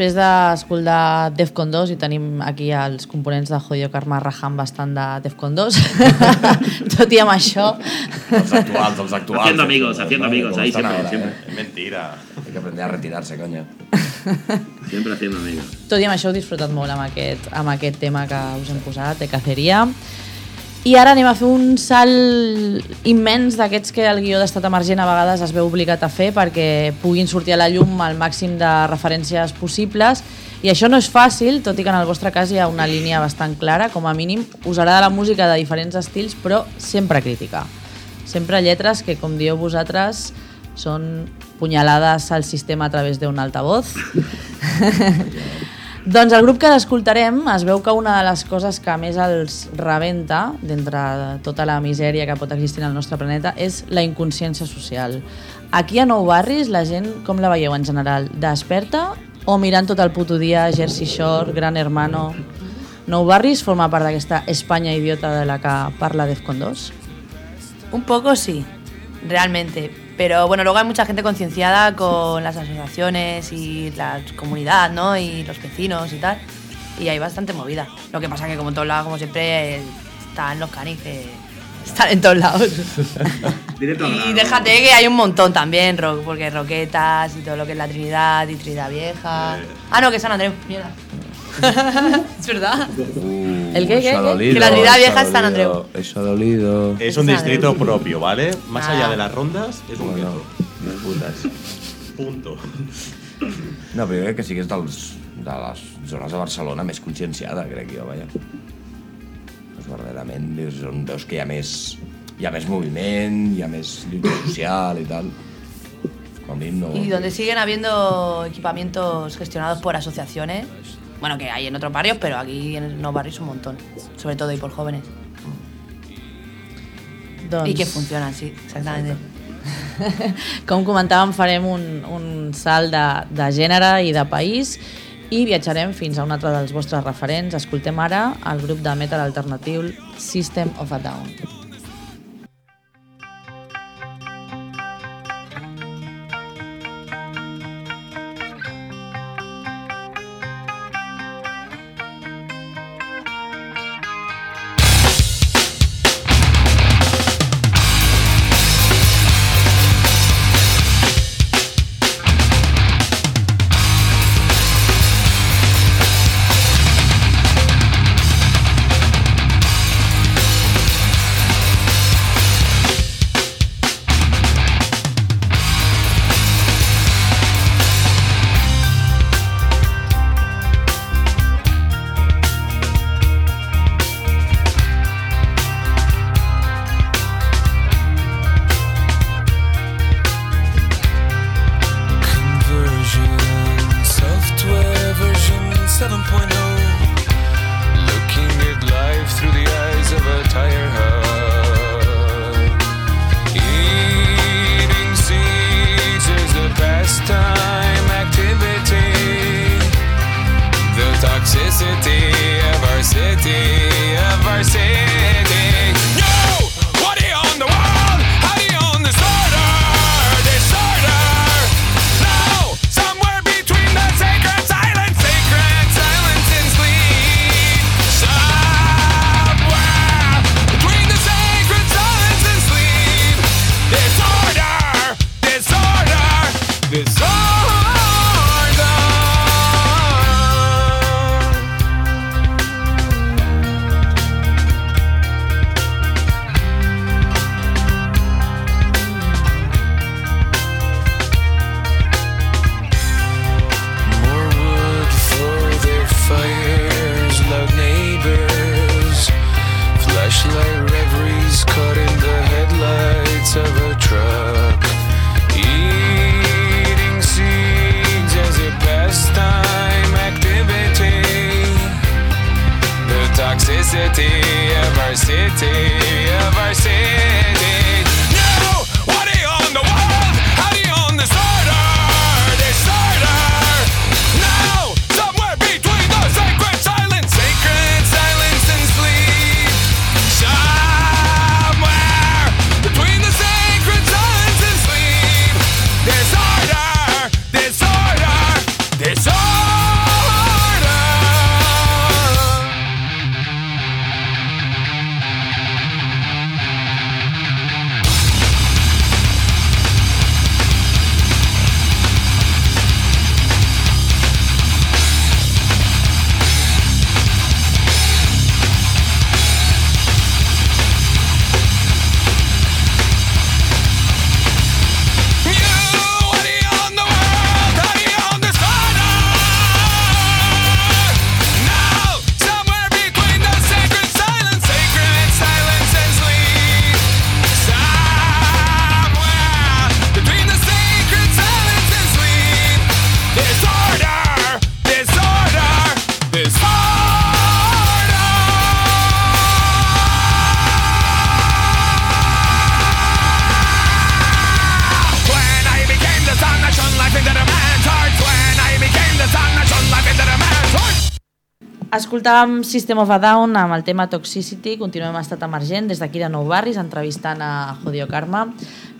després d'escoltar Defcon 2 i tenim aquí els components de Jodio Karma Raham bastant de Defcon 2 tot i amb això. Els actuals, els actuals. Haciendo amigos, haciendo amigos ahí siempre, ahora, siempre. Eh? mentira hay que aprender a retirarse, coño. Sempre haciendo amigos. Tot i amb això heu disfrutat molt amb aquest, amb aquest tema que us hem posat de caceria i ara anem a fer un salt immens d'aquests que el guió d'estat emergent a vegades es veu obligat a fer perquè puguin sortir a la llum el màxim de referències possibles i això no és fàcil, tot i que en el vostre cas hi ha una línia bastant clara, com a mínim us agrada la música de diferents estils, però sempre crítica. Sempre lletres que, com dieu vosaltres, són punyalades al sistema a través d'un altavoz. doncs el grup que escoltarem es veu que una de les coses que més els rebenta d'entre tota la misèria que pot existir en el nostre planeta és la inconsciència social. Aquí a Nou Barris la gent com la veieu en general? Desperta o mirant tot el puto dia Jersey Shore, Gran Hermano? Nou Barris forma part d'aquesta Espanya idiota de la que parla Defcon 2? Un poco sí, realmente. Pero bueno, luego hay mucha gente concienciada con las asociaciones y la comunidad, ¿no? Y los vecinos y tal. Y hay bastante movida. Lo que pasa que como en todos lados, como siempre, están los canis que están en todos lados. Y déjate que hay un montón también, ro- porque Roquetas y todo lo que es la Trinidad y Trinidad Vieja. Ah, no, que San Andreu, mierda. es verdad. ¿El qué, qué, eso ha qué? dolido, Que la Trinidad Vieja es San Andreu. Eso ha dolido. Es un distrito propio, ¿vale? Más Ah. allá de las rondas, es un Bueno, gueto. putes. Punto. No, però jo crec que sí que és dels, de les zones de Barcelona més conscienciada, crec jo, vaja. Doncs verdaderament és on veus que hi ha més, hi ha més moviment, hi ha més lluita social i tal. Com a mínim no... Y donde siguen habiendo equipamientos gestionados por asociaciones, bueno, que hay en otros barrios, pero aquí en los barrios un montón, sobre todo y por jóvenes. Doncs, Y que funcionan, sí, exactamente. Com comentàvem, farem un, un salt de, de gènere i de país i viatjarem fins a un altre dels vostres referents. Escoltem ara el grup de metal alternatiu System of a Down. Escoltàvem System of a Down amb el tema Toxicity, continuem a estat emergent des d'aquí de Nou Barris, entrevistant a Jodio Karma,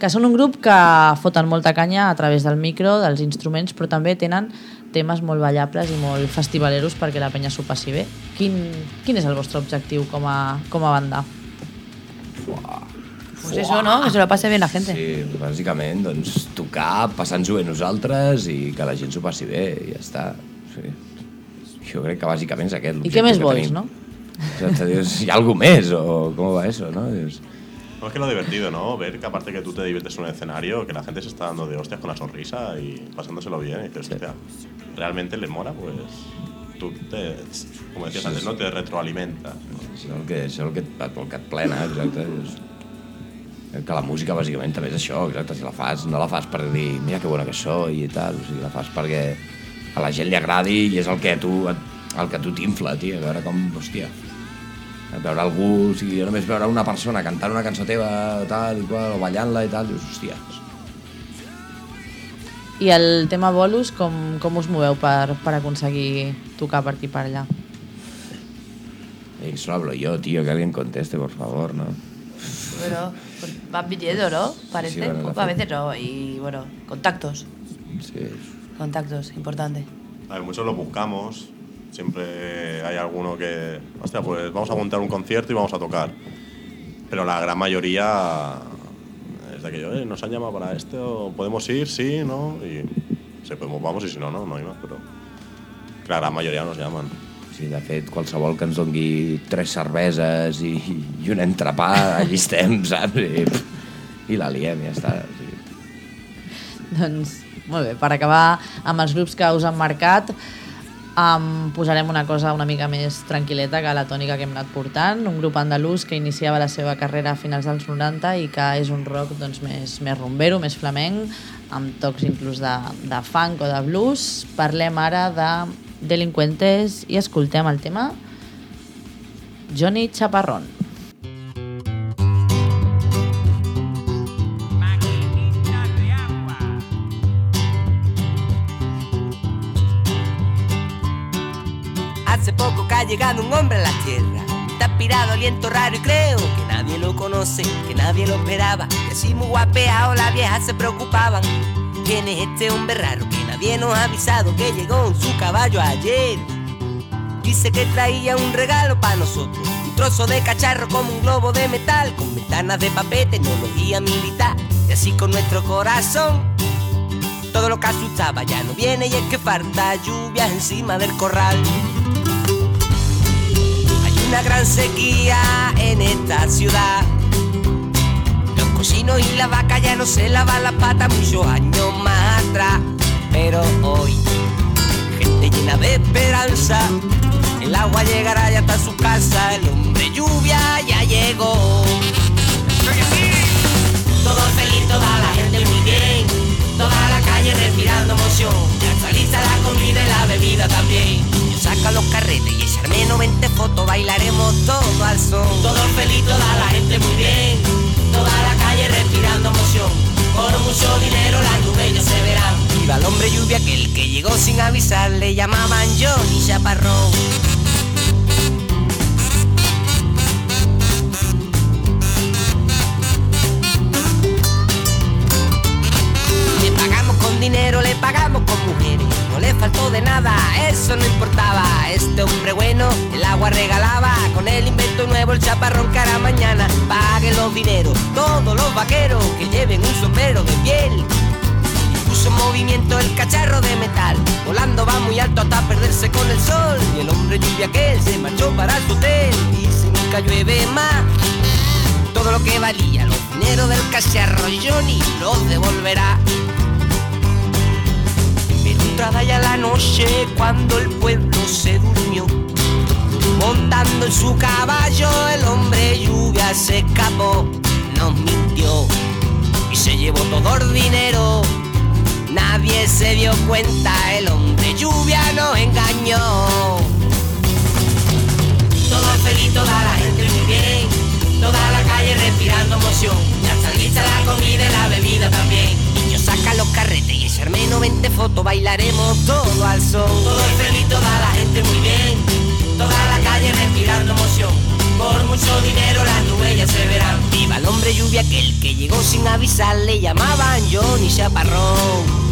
que són un grup que foten molta canya a través del micro, dels instruments, però també tenen temes molt ballables i molt festivaleros perquè la penya s'ho passi bé. Quin, quin és el vostre objectiu com a, com a banda? Pues eso, ¿no? Que se lo pase bien la gente. Sí, bàsicament, doncs, tocar, passar-nos-ho bé nosaltres i que la gent s'ho passi bé, i ja està. Sí. Jo crec que bàsicament és aquest I què més vols, tenim. no? Exacte, dius, hi ha algo més, o com va eso, no? Dius, No, es que lo divertido, ¿no? Ver que aparte que tú te diviertes en un escenario, que la gente se está dando de hostias con la sonrisa y pasándoselo bien. Y dices, hostia, realmente le mola, pues tú te, como decías antes, ¿no? Te retroalimentas. això és el que, això és el que, el que et plena, exacte. Dius, que la música bàsicament també és això, exacte, si la fas, no la fas per dir mira que bona que soy i tal, o sigui, la fas perquè a la gent li agradi i és el que a tu, el que tu t'infla, tio, a veure com, hòstia, veure algú, o sigui, jo només veure una persona cantant una cançó teva, tal i qual, o ballant-la i tal, dius, hòstia, I el tema bolos, com, com us moveu per, per aconseguir tocar per aquí per allà? y solo hablo yo, tío, que alguien conteste, por favor, ¿no? Bueno, pues van viniendo, ¿no? Parece. Sí, la a veces no. Y bueno, contactos. Sí, Contactos, importante. A ver, muchos lo buscamos. Siempre hay alguno que, hostia, pues vamos a montar un concierto y vamos a tocar. Pero la gran mayoría es de aquello, eh, nos han llamado para esto, podemos ir, sí, no, y si podemos vamos y si no, no, no hay más, pero la gran mayoría nos llaman. Sí, de fet, qualsevol que ens dongui tres cerveses i, i un entrepà, allí estem, saps? I, i la liem, ja està. Sigui, Doncs, molt bé, per acabar amb els grups que us han marcat, um, posarem una cosa una mica més tranquil·leta que la tònica que hem anat portant, un grup andalús que iniciava la seva carrera a finals dels 90 i que és un rock doncs, més, més rumbero, més flamenc, amb tocs inclús de, de funk o de blues. Parlem ara de Delincuentes i escoltem el tema Johnny Chaparrón. Ha llegado un hombre a la tierra. Está aspirado, aliento raro y creo que nadie lo conoce, que nadie lo esperaba. Que así muy guapeado las viejas se preocupaban. ¿Quién es este hombre raro que nadie nos ha avisado que llegó en su caballo ayer? Dice que traía un regalo para nosotros. Un trozo de cacharro como un globo de metal, con ventanas de papel, tecnología militar. Y así con nuestro corazón todo lo que asustaba ya no viene y es que falta lluvia encima del corral. Una gran sequía en esta ciudad. Los cochinos y la vaca ya no se lavan las patas muchos años más atrás. Pero hoy, gente llena de esperanza. El agua llegará ya hasta su casa. El hombre lluvia ya llegó. Todo feliz, toda la gente muy bien. Toda la calle respirando emoción. Ya está lista la comida y la bebida también. Yo saca los carretes y echarme 90 fotos. Bailaremos todo al son. Todo feliz, toda la gente muy bien. Toda la calle respirando emoción. Por mucho dinero las nubes ya se verán. Viva el hombre lluvia que el que llegó sin avisar le llamaban Johnny Chaparrón. Faltó de nada, eso no importaba. Este hombre bueno, el agua regalaba. Con el invento nuevo, el chaparrón cara mañana. Pague los dineros, todos los vaqueros que lleven un sombrero de piel. Y puso en movimiento el cacharro de metal. Volando va muy alto hasta perderse con el sol. Y el hombre lluvia que se marchó para su hotel. Y si nunca llueve más. Todo lo que valía los dineros del cacharro Johnny los devolverá. Entrada ya la noche cuando el pueblo se durmió. Montando en su caballo el hombre lluvia se escapó, nos mintió y se llevó todo el dinero. Nadie se dio cuenta, el hombre lluvia nos engañó. Todo feliz, toda la gente muy bien. Toda la calle respirando emoción. Ya está lista la comida y la bebida también los carretes y echarme 90 fotos, bailaremos todo al sol. Todo el feliz, toda la gente muy bien, toda la calle respirando emoción. Por mucho dinero las nubes ya se verán. Viva el hombre lluvia aquel que llegó sin avisar, le llamaban Johnny Chaparrón.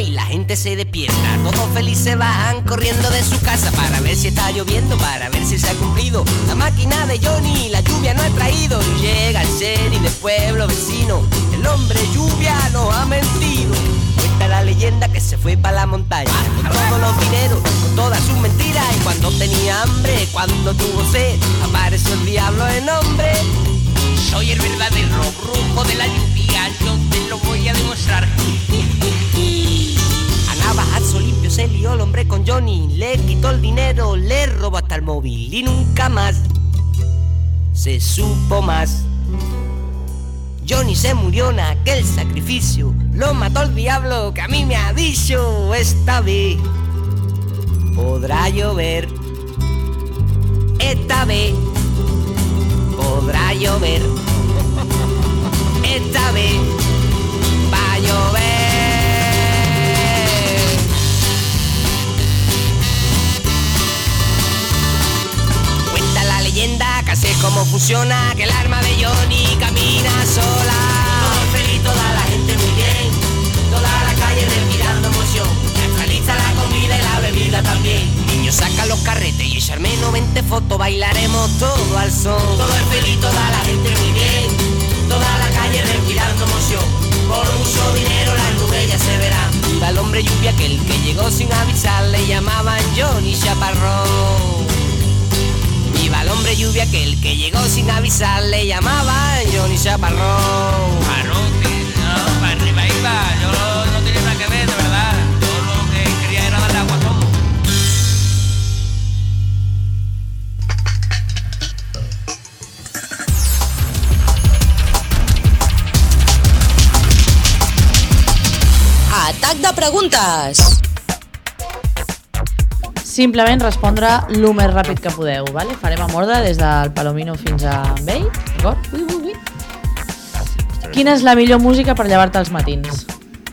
Y la gente se despierta. Todos felices van corriendo de su casa para ver si está lloviendo, para ver si se ha cumplido. La máquina de Johnny, la lluvia no ha traído. Y llega el sheriff del pueblo vecino. El hombre lluvia no ha mentido. Cuenta la leyenda que se fue para la montaña con todos los dineros, con todas sus mentiras. Y cuando tenía hambre, cuando tuvo sed, apareció el diablo en hombre. Soy el verdadero brujo de la lluvia, yo te lo voy a demostrar. Limpio se lió el hombre con Johnny, le quitó el dinero, le robó hasta el móvil y nunca más se supo más. Johnny se murió en aquel sacrificio, lo mató el diablo que a mí me ha dicho esta vez. Podrá llover, esta vez podrá llover. Esta vez va a llover. Es como funciona, que el arma de Johnny camina sola. Todo feliz, toda la gente muy bien, toda la calle respirando emoción. Está la comida y la bebida también. Niños sacan los carretes y echarme 90 fotos, bailaremos todo al son. Todo es feliz, toda la gente muy bien, toda la calle respirando emoción. Por mucho dinero las nubes ya se verán. El hombre lluvia que el que llegó sin avisar le llamaban Johnny Chaparrón. Viva el hombre lluvia que el que llegó sin avisar le llamaban Johnny Chaparrón. No, para arriba iba, yo no, no tenía nada que ver, de verdad. Yo lo que quería era darle agua a todo. Atac de preguntes. Simplement respondre el més ràpid que podeu, vale? Farem amb ordre des del Palomino fins a ell, d'acord? Ui, ui, ui. Quina és la millor música per llevar-te als matins?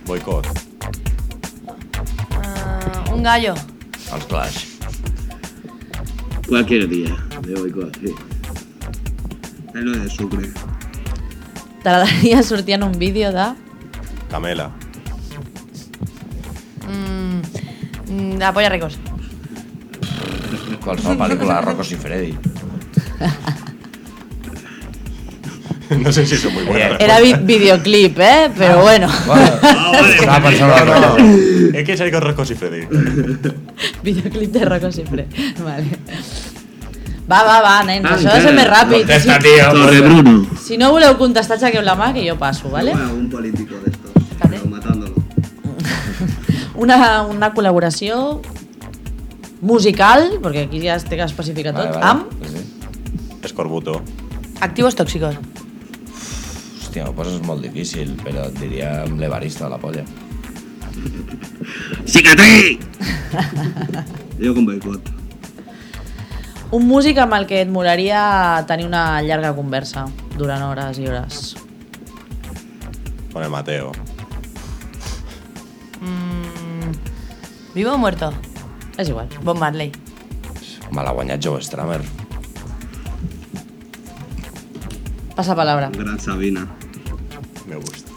Boicot. Ah, un gallo. Els Clash. Cualquier día de boicot, sí. Es lo de sucre. T'agradaria sortir en un vídeo de... Camela. Mm, mm, la polla ricos. Qualsevol pel·lícula de Rocco Freddy. No sé si son muy buenas. Era vi videoclip, eh? Però bueno. Estaba pensando en otra cosa. Es que es con Rocco y Freddy. videoclip de Rocco Siffre. Vale. Va, va, va, nens, Ah, això ha de ser més ràpid. Contesta, Si, tío. Torre Bruno. si no voleu contestar, aixequeu la mà, que jo passo, vale? Bueno, un político de estos. Pero matándolo. Una, una col·laboració musical, perquè aquí ja es té que especificar tot, amb Escorbuto. Activos tóxicos. Hòstia, ho poses molt difícil, però et diria amb l'Evarista de la polla. ¡Sícate! Yo con boicot. un músic amb el que et molaria tenir una llarga conversa durant hores i hores. Con el Mateo. Mm, ¿Vivo o muerto? És igual. Bob Marley. Me l'ha guanyat Joe Stramer. Passa palabra. Gran Sabina. Me gusta.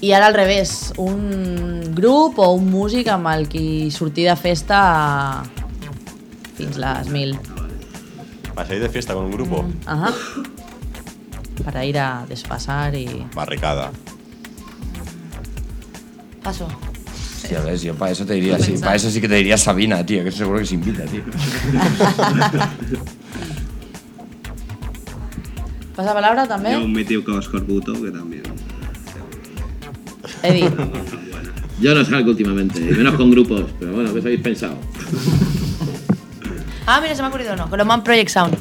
I ara al revés, un grup o un músic amb el qui sortir de festa fins les mil. ¿Vas a ir de fiesta con un grupo? Ajá. Para ir a desfasar y... Barricada. Paso. Hostia, ves, yo para eso te diría, sí, para eso sí que te diría Sabina, tío, que seguro que se invita, tío. Pasa palabra Yo també? un escorbuto que también. Eddie. Yo no salgo últimamente, menos con grupos, pero bueno, ¿qué os habéis pensado? Ah, mira, se me ha ocurrido uno. Colomán Project Sound.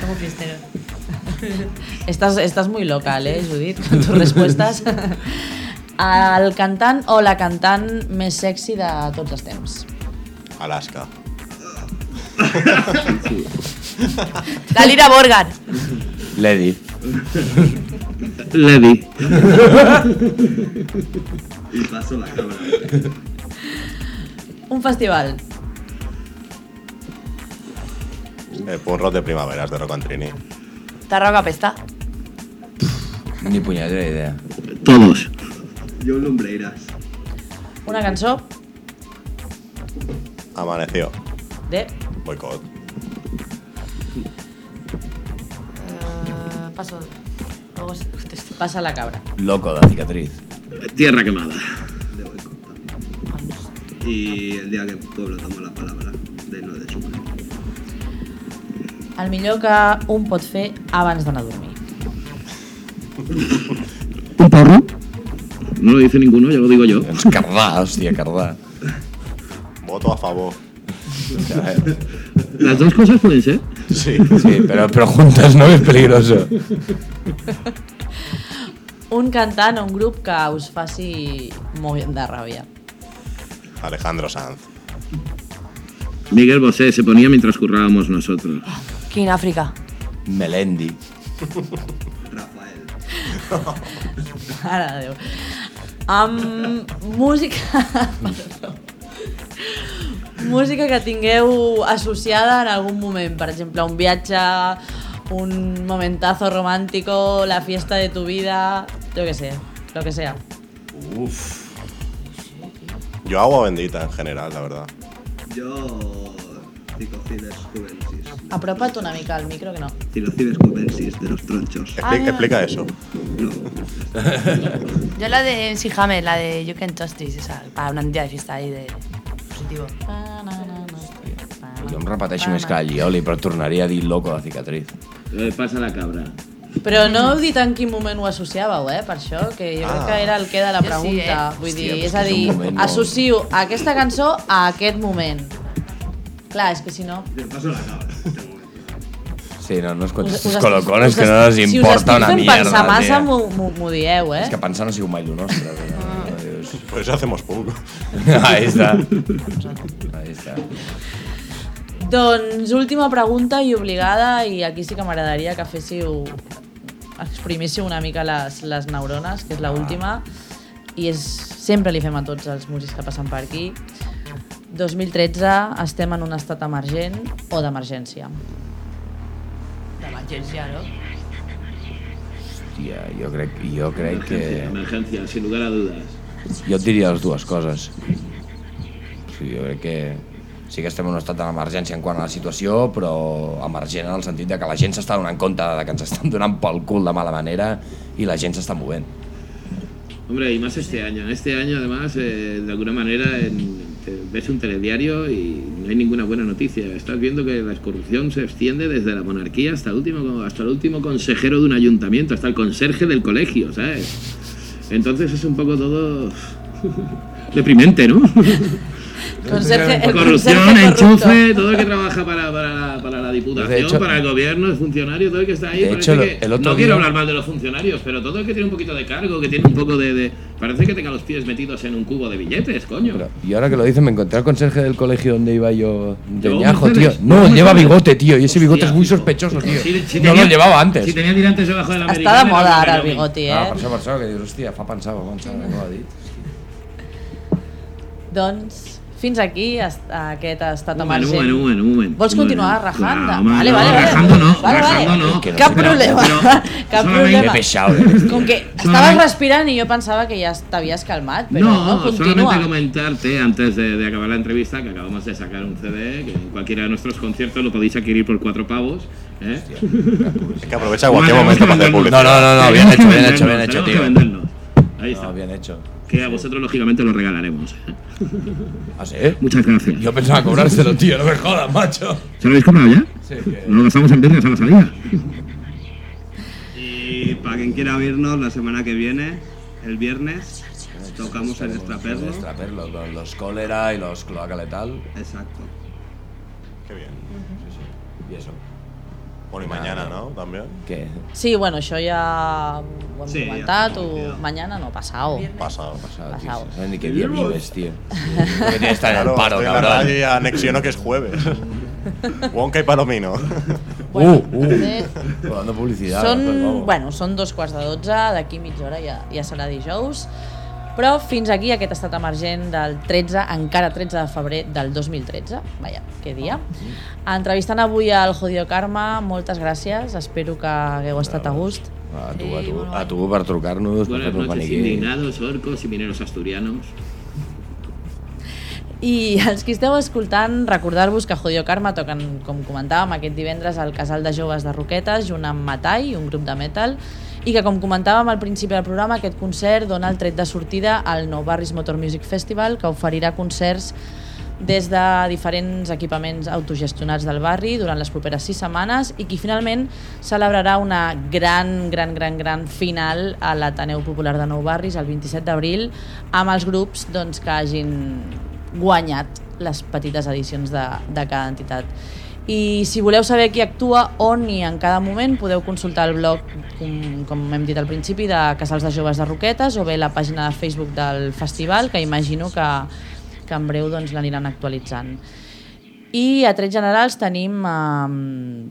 Somos fiesteros. Estás, estás muy local, ¿eh, Judith? Con tus respuestas. El cantant o la cantant més sexy de tots els temps. Alaska. La Lira Borgar. Lady. Levi. Y paso la cabra. Un festival. Eh, Rock de Primaveras de Rock and Trini. Tarroca pesta. Ni punyetera idea. Todos. Yo Lumbreiras. Una cançó Amaneció. de... Boicot. Eh, paso. Luego se- Pasa la cabra. Loco de cicatriz. Tierra quemada. De boicot también. Y el día que el pueblo tomó la palabra de no de Sucre. El millor que un pot fer abans d'anar a dormir. No lo dice ninguno, ya lo digo yo. Ens cardà, hòstia, cardà. Voto a favor. Las dos cosas pueden ser. Sí. Sí, pero, pero juntas no es peligroso. Un cantant o un grup que us faci molt de ràbia. Alejandro Sanz. Miguel Bosé se ponía mientras currábamos nosotros. Quin Àfrica. Melendi. Rafael. Mare de Déu. Amb música... Música que tingueu associada en algun moment. Per exemple, un viatge, un momentazo romántico, la fiesta de tu vida, yo que sé, lo que sea. Uf. Yo agua bendita en general, la verdad. Yo. Cicocibes cubensis. Apropa't una mica al micro, que no. Cicocibes cubensis de los tronchos. Expli- explica eso. No. Yo la de MC Hammer, la de You Can Trust This, esa, para una entidad de fiesta ahí de positivo. Jo em repeteixo més que el Lioli, però tornaria a dir loco de cicatriz. Eh, pasa la cabra. Però no heu dit en quin moment ho associàveu, eh, per això, que jo crec que era el que de la Jo sí, pregunta. eh? Vull Hòstia, dir, però és és a que és dir, moment molt- associo aquesta cançó a aquest moment. Clar, és que si no... Paso la cabra. Sí, no, no us- estos us- colocones us- que no nos si us importa estic una fent mierda, pensar massa, tio. m'ho- m'ho m'ho dieu, eh? És que pensar no ha sigut mai lo nostre. Però, dius... Por eso hacemos punk. Ahí está. Ahí está. Doncs última pregunta i obligada, i aquí sí que m'agradaria que féssiu exprimissiu una mica les, les neurones, que és la última, i és, sempre li fem a tots els músics que passen per aquí. 2013 estem en un estat emergent o d'emergència. D'emergència, no? Hòstia, jo crec, jo crec que... Emergencia, sin lugar a dudas. Jo et diria les dues coses. Sí, jo crec que sí que estem en un estat d'emergència en quant a la situació, però emergent en el sentit de que la gent s'està donant compte de que ens estan donant pel cul de mala manera i la gent s'està movent. Hombre, y más este año. Este año, además, eh, de alguna manera, en- ves un telediario y no hay ninguna buena noticia. Estás viendo que la corrupción se extiende desde la monarquía hasta el último, hasta el último consejero de un ayuntamiento, hasta el conserje del colegio, ¿sabes? Entonces es un poco todo deprimente, ¿no? Conserje, el Corrupción, enchufe, todo el que trabaja para, para, la, para la diputación, hecho- para el gobierno, el funcionario, todo el que está ahí. Hecho, que- el otro no quiero día- hablar mal de los funcionarios, pero todo el que tiene un poquito de cargo, que tiene un poco de. de- parece que tenga los pies metidos en un cubo de billetes, coño. Pero- y ahora que lo dices, me encontré al conserje del colegio donde iba yo de ¿Llevaba ñajo, tío. No, ¿Llevaba lleva bigote, tío, y ese bigote Hostia, es muy sospechoso, tío. Si- si no tenía- lo llevaba antes. Si tenía tirantes debajo de la americana, de moda ara el Benjamin. bigoti, eh? Ah, per això, per això, que dius, hòstia, fa pensar, fa pensar, no ho ha dit. Doncs fins aquí est- aquest estat moment, un emergent. moment, un moment, un moment. Vols continuar moment. rajando? Clar, home, vale, no, vale, vale. rajando no, vale, rajando vale. no. Que no Cap problema. però Cap problema. Pesado. Com que estaves Solament- respirant i jo pensava que ja t'havies calmat, però no, No, continua. solamente comentarte antes de, de acabar la entrevista que acabamos de sacar un CD que en cualquiera de nuestros conciertos lo podéis adquirir por cuatro pavos. ¿eh? Es que aprovecha cualquier momento para hacer No, publicidad. no, no, no, bien hecho, bien hecho, bien hecho, tío. Ahí está. No, bien hecho. Que a vosotros, lógicamente, lo regalaremos. ¿Ah, sí? Muchas gracias. Yo pensaba cobrárselo, tío, no me jodas, macho. ¿Se lo habéis comprado ya? Sí, que- ¿No lo gastamos en viernes a la salida? Y para quien quiera vernos la semana que viene, el viernes, tocamos en Extraperlo. Extraperlo, los, los cólera y los cloaca letal. Exacto. Qué bien. Y eso. Bueno, y mañana, ¿no? También. ¿Qué? Sí, bueno, això ja ho hem Sí, ja comentat, o mañana no, pasado. Pasado. Pasado, tío. Pasado. Sabes ni qué día vives, tío. Lo que tienes que estar en el Claro, paro, estoy en la cabrón. y anexiono que es jueves. Wonka y Palomino. Bueno, uh, uh. Dando publicidad. Són, vamos. bueno, són dos quarts de dotze, d'aquí mitja hora ja, ja serà dijous. Però fins aquí aquest estat emergent del 13, encara 13 de febrer del 2013. Vaja, que dia. Entrevistant avui al Jodido Karma, moltes gràcies, espero que hagueu estat a gust. A tu, a tu, a tu per trucar-nos, per Buenas noches, aquí. indignados, orcos y mineros asturianos. I els que esteu escoltant, recordar-vos que Jodido Karma toquen, com comentàvem, aquest divendres al Casal de Joves de Roquetes, junt amb Matai, un grup de metal, i que, com comentàvem al principi del programa, aquest concert dona el tret de sortida al Nou Barris Motor Music Festival, que oferirà concerts des de diferents equipaments autogestionats del barri durant les properes sis setmanes i qui finalment celebrarà una gran, gran, gran, gran final a l'Ateneu Popular de Nou Barris el 27 d'abril amb els grups doncs, que hagin guanyat les petites edicions de, de cada entitat. I si voleu saber qui actua, on i en cada moment, podeu consultar el blog, com, com hem dit al principi, de Casals de Joves de Roquetes o bé la pàgina de Facebook del festival, que imagino que, que en breu doncs, l'aniran actualitzant. I a trets generals tenim, eh,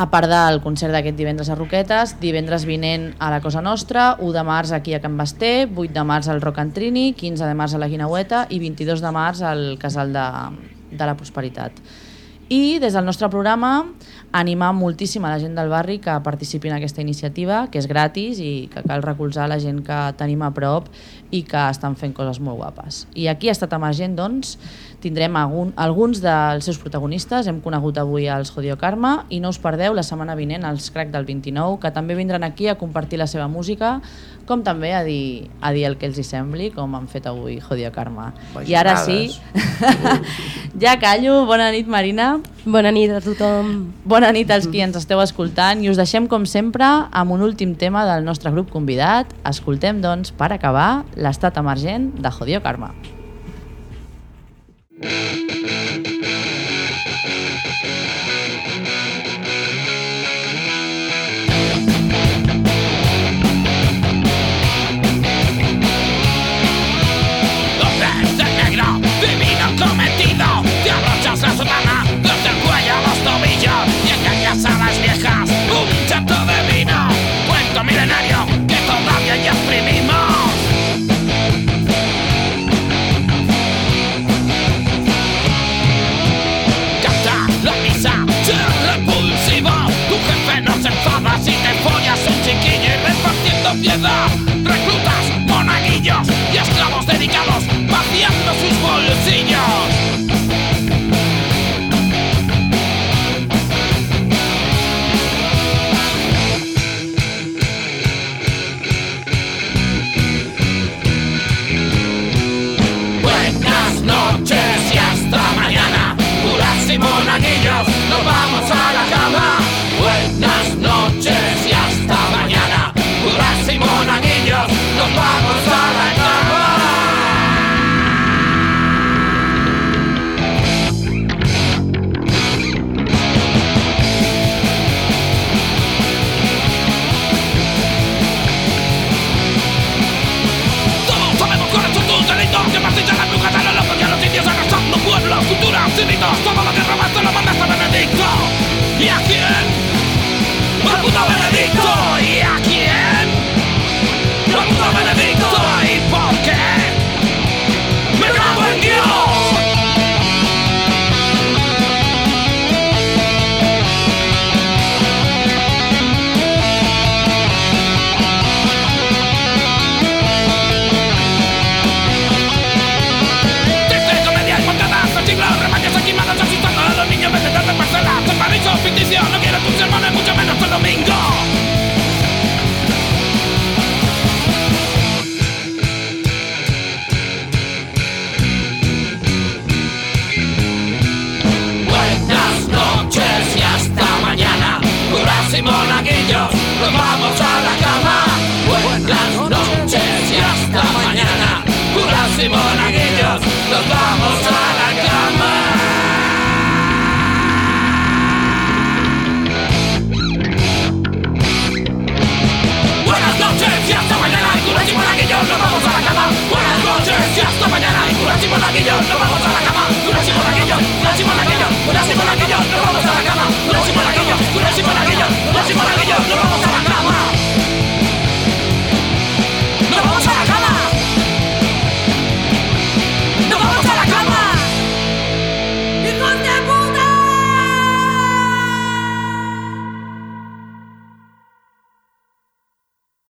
a part del concert d'aquest divendres a Roquetes, divendres vinent a la Cosa Nostra, 1 de març aquí a Can Basté, 8 de març al Rock and Trini, 15 de març a la Guinaueta i 22 de març al Casal de, de la Prosperitat. I des del nostre programa animar moltíssim a la gent del barri que participi en aquesta iniciativa, que és gratis i que cal recolzar la gent que tenim a prop i que estan fent coses molt guapes. I aquí ha estat emergent, doncs, tindrem algun, alguns dels seus protagonistes. Hem conegut avui els Jodio Karma i no us perdeu la setmana vinent els Crack del 29, que també vindran aquí a compartir la seva música, com també a dir, a dir el que els hi sembli, com han fet avui Jodio Karma. I ara sí, ja callo. Bona nit, Marina. Bona nit a tothom. Bona nit als qui ens esteu escoltant i us deixem, com sempre, amb un últim tema del nostre grup convidat. Escoltem, doncs, per acabar, l'estat emergent de Jodio Karma. Luces Música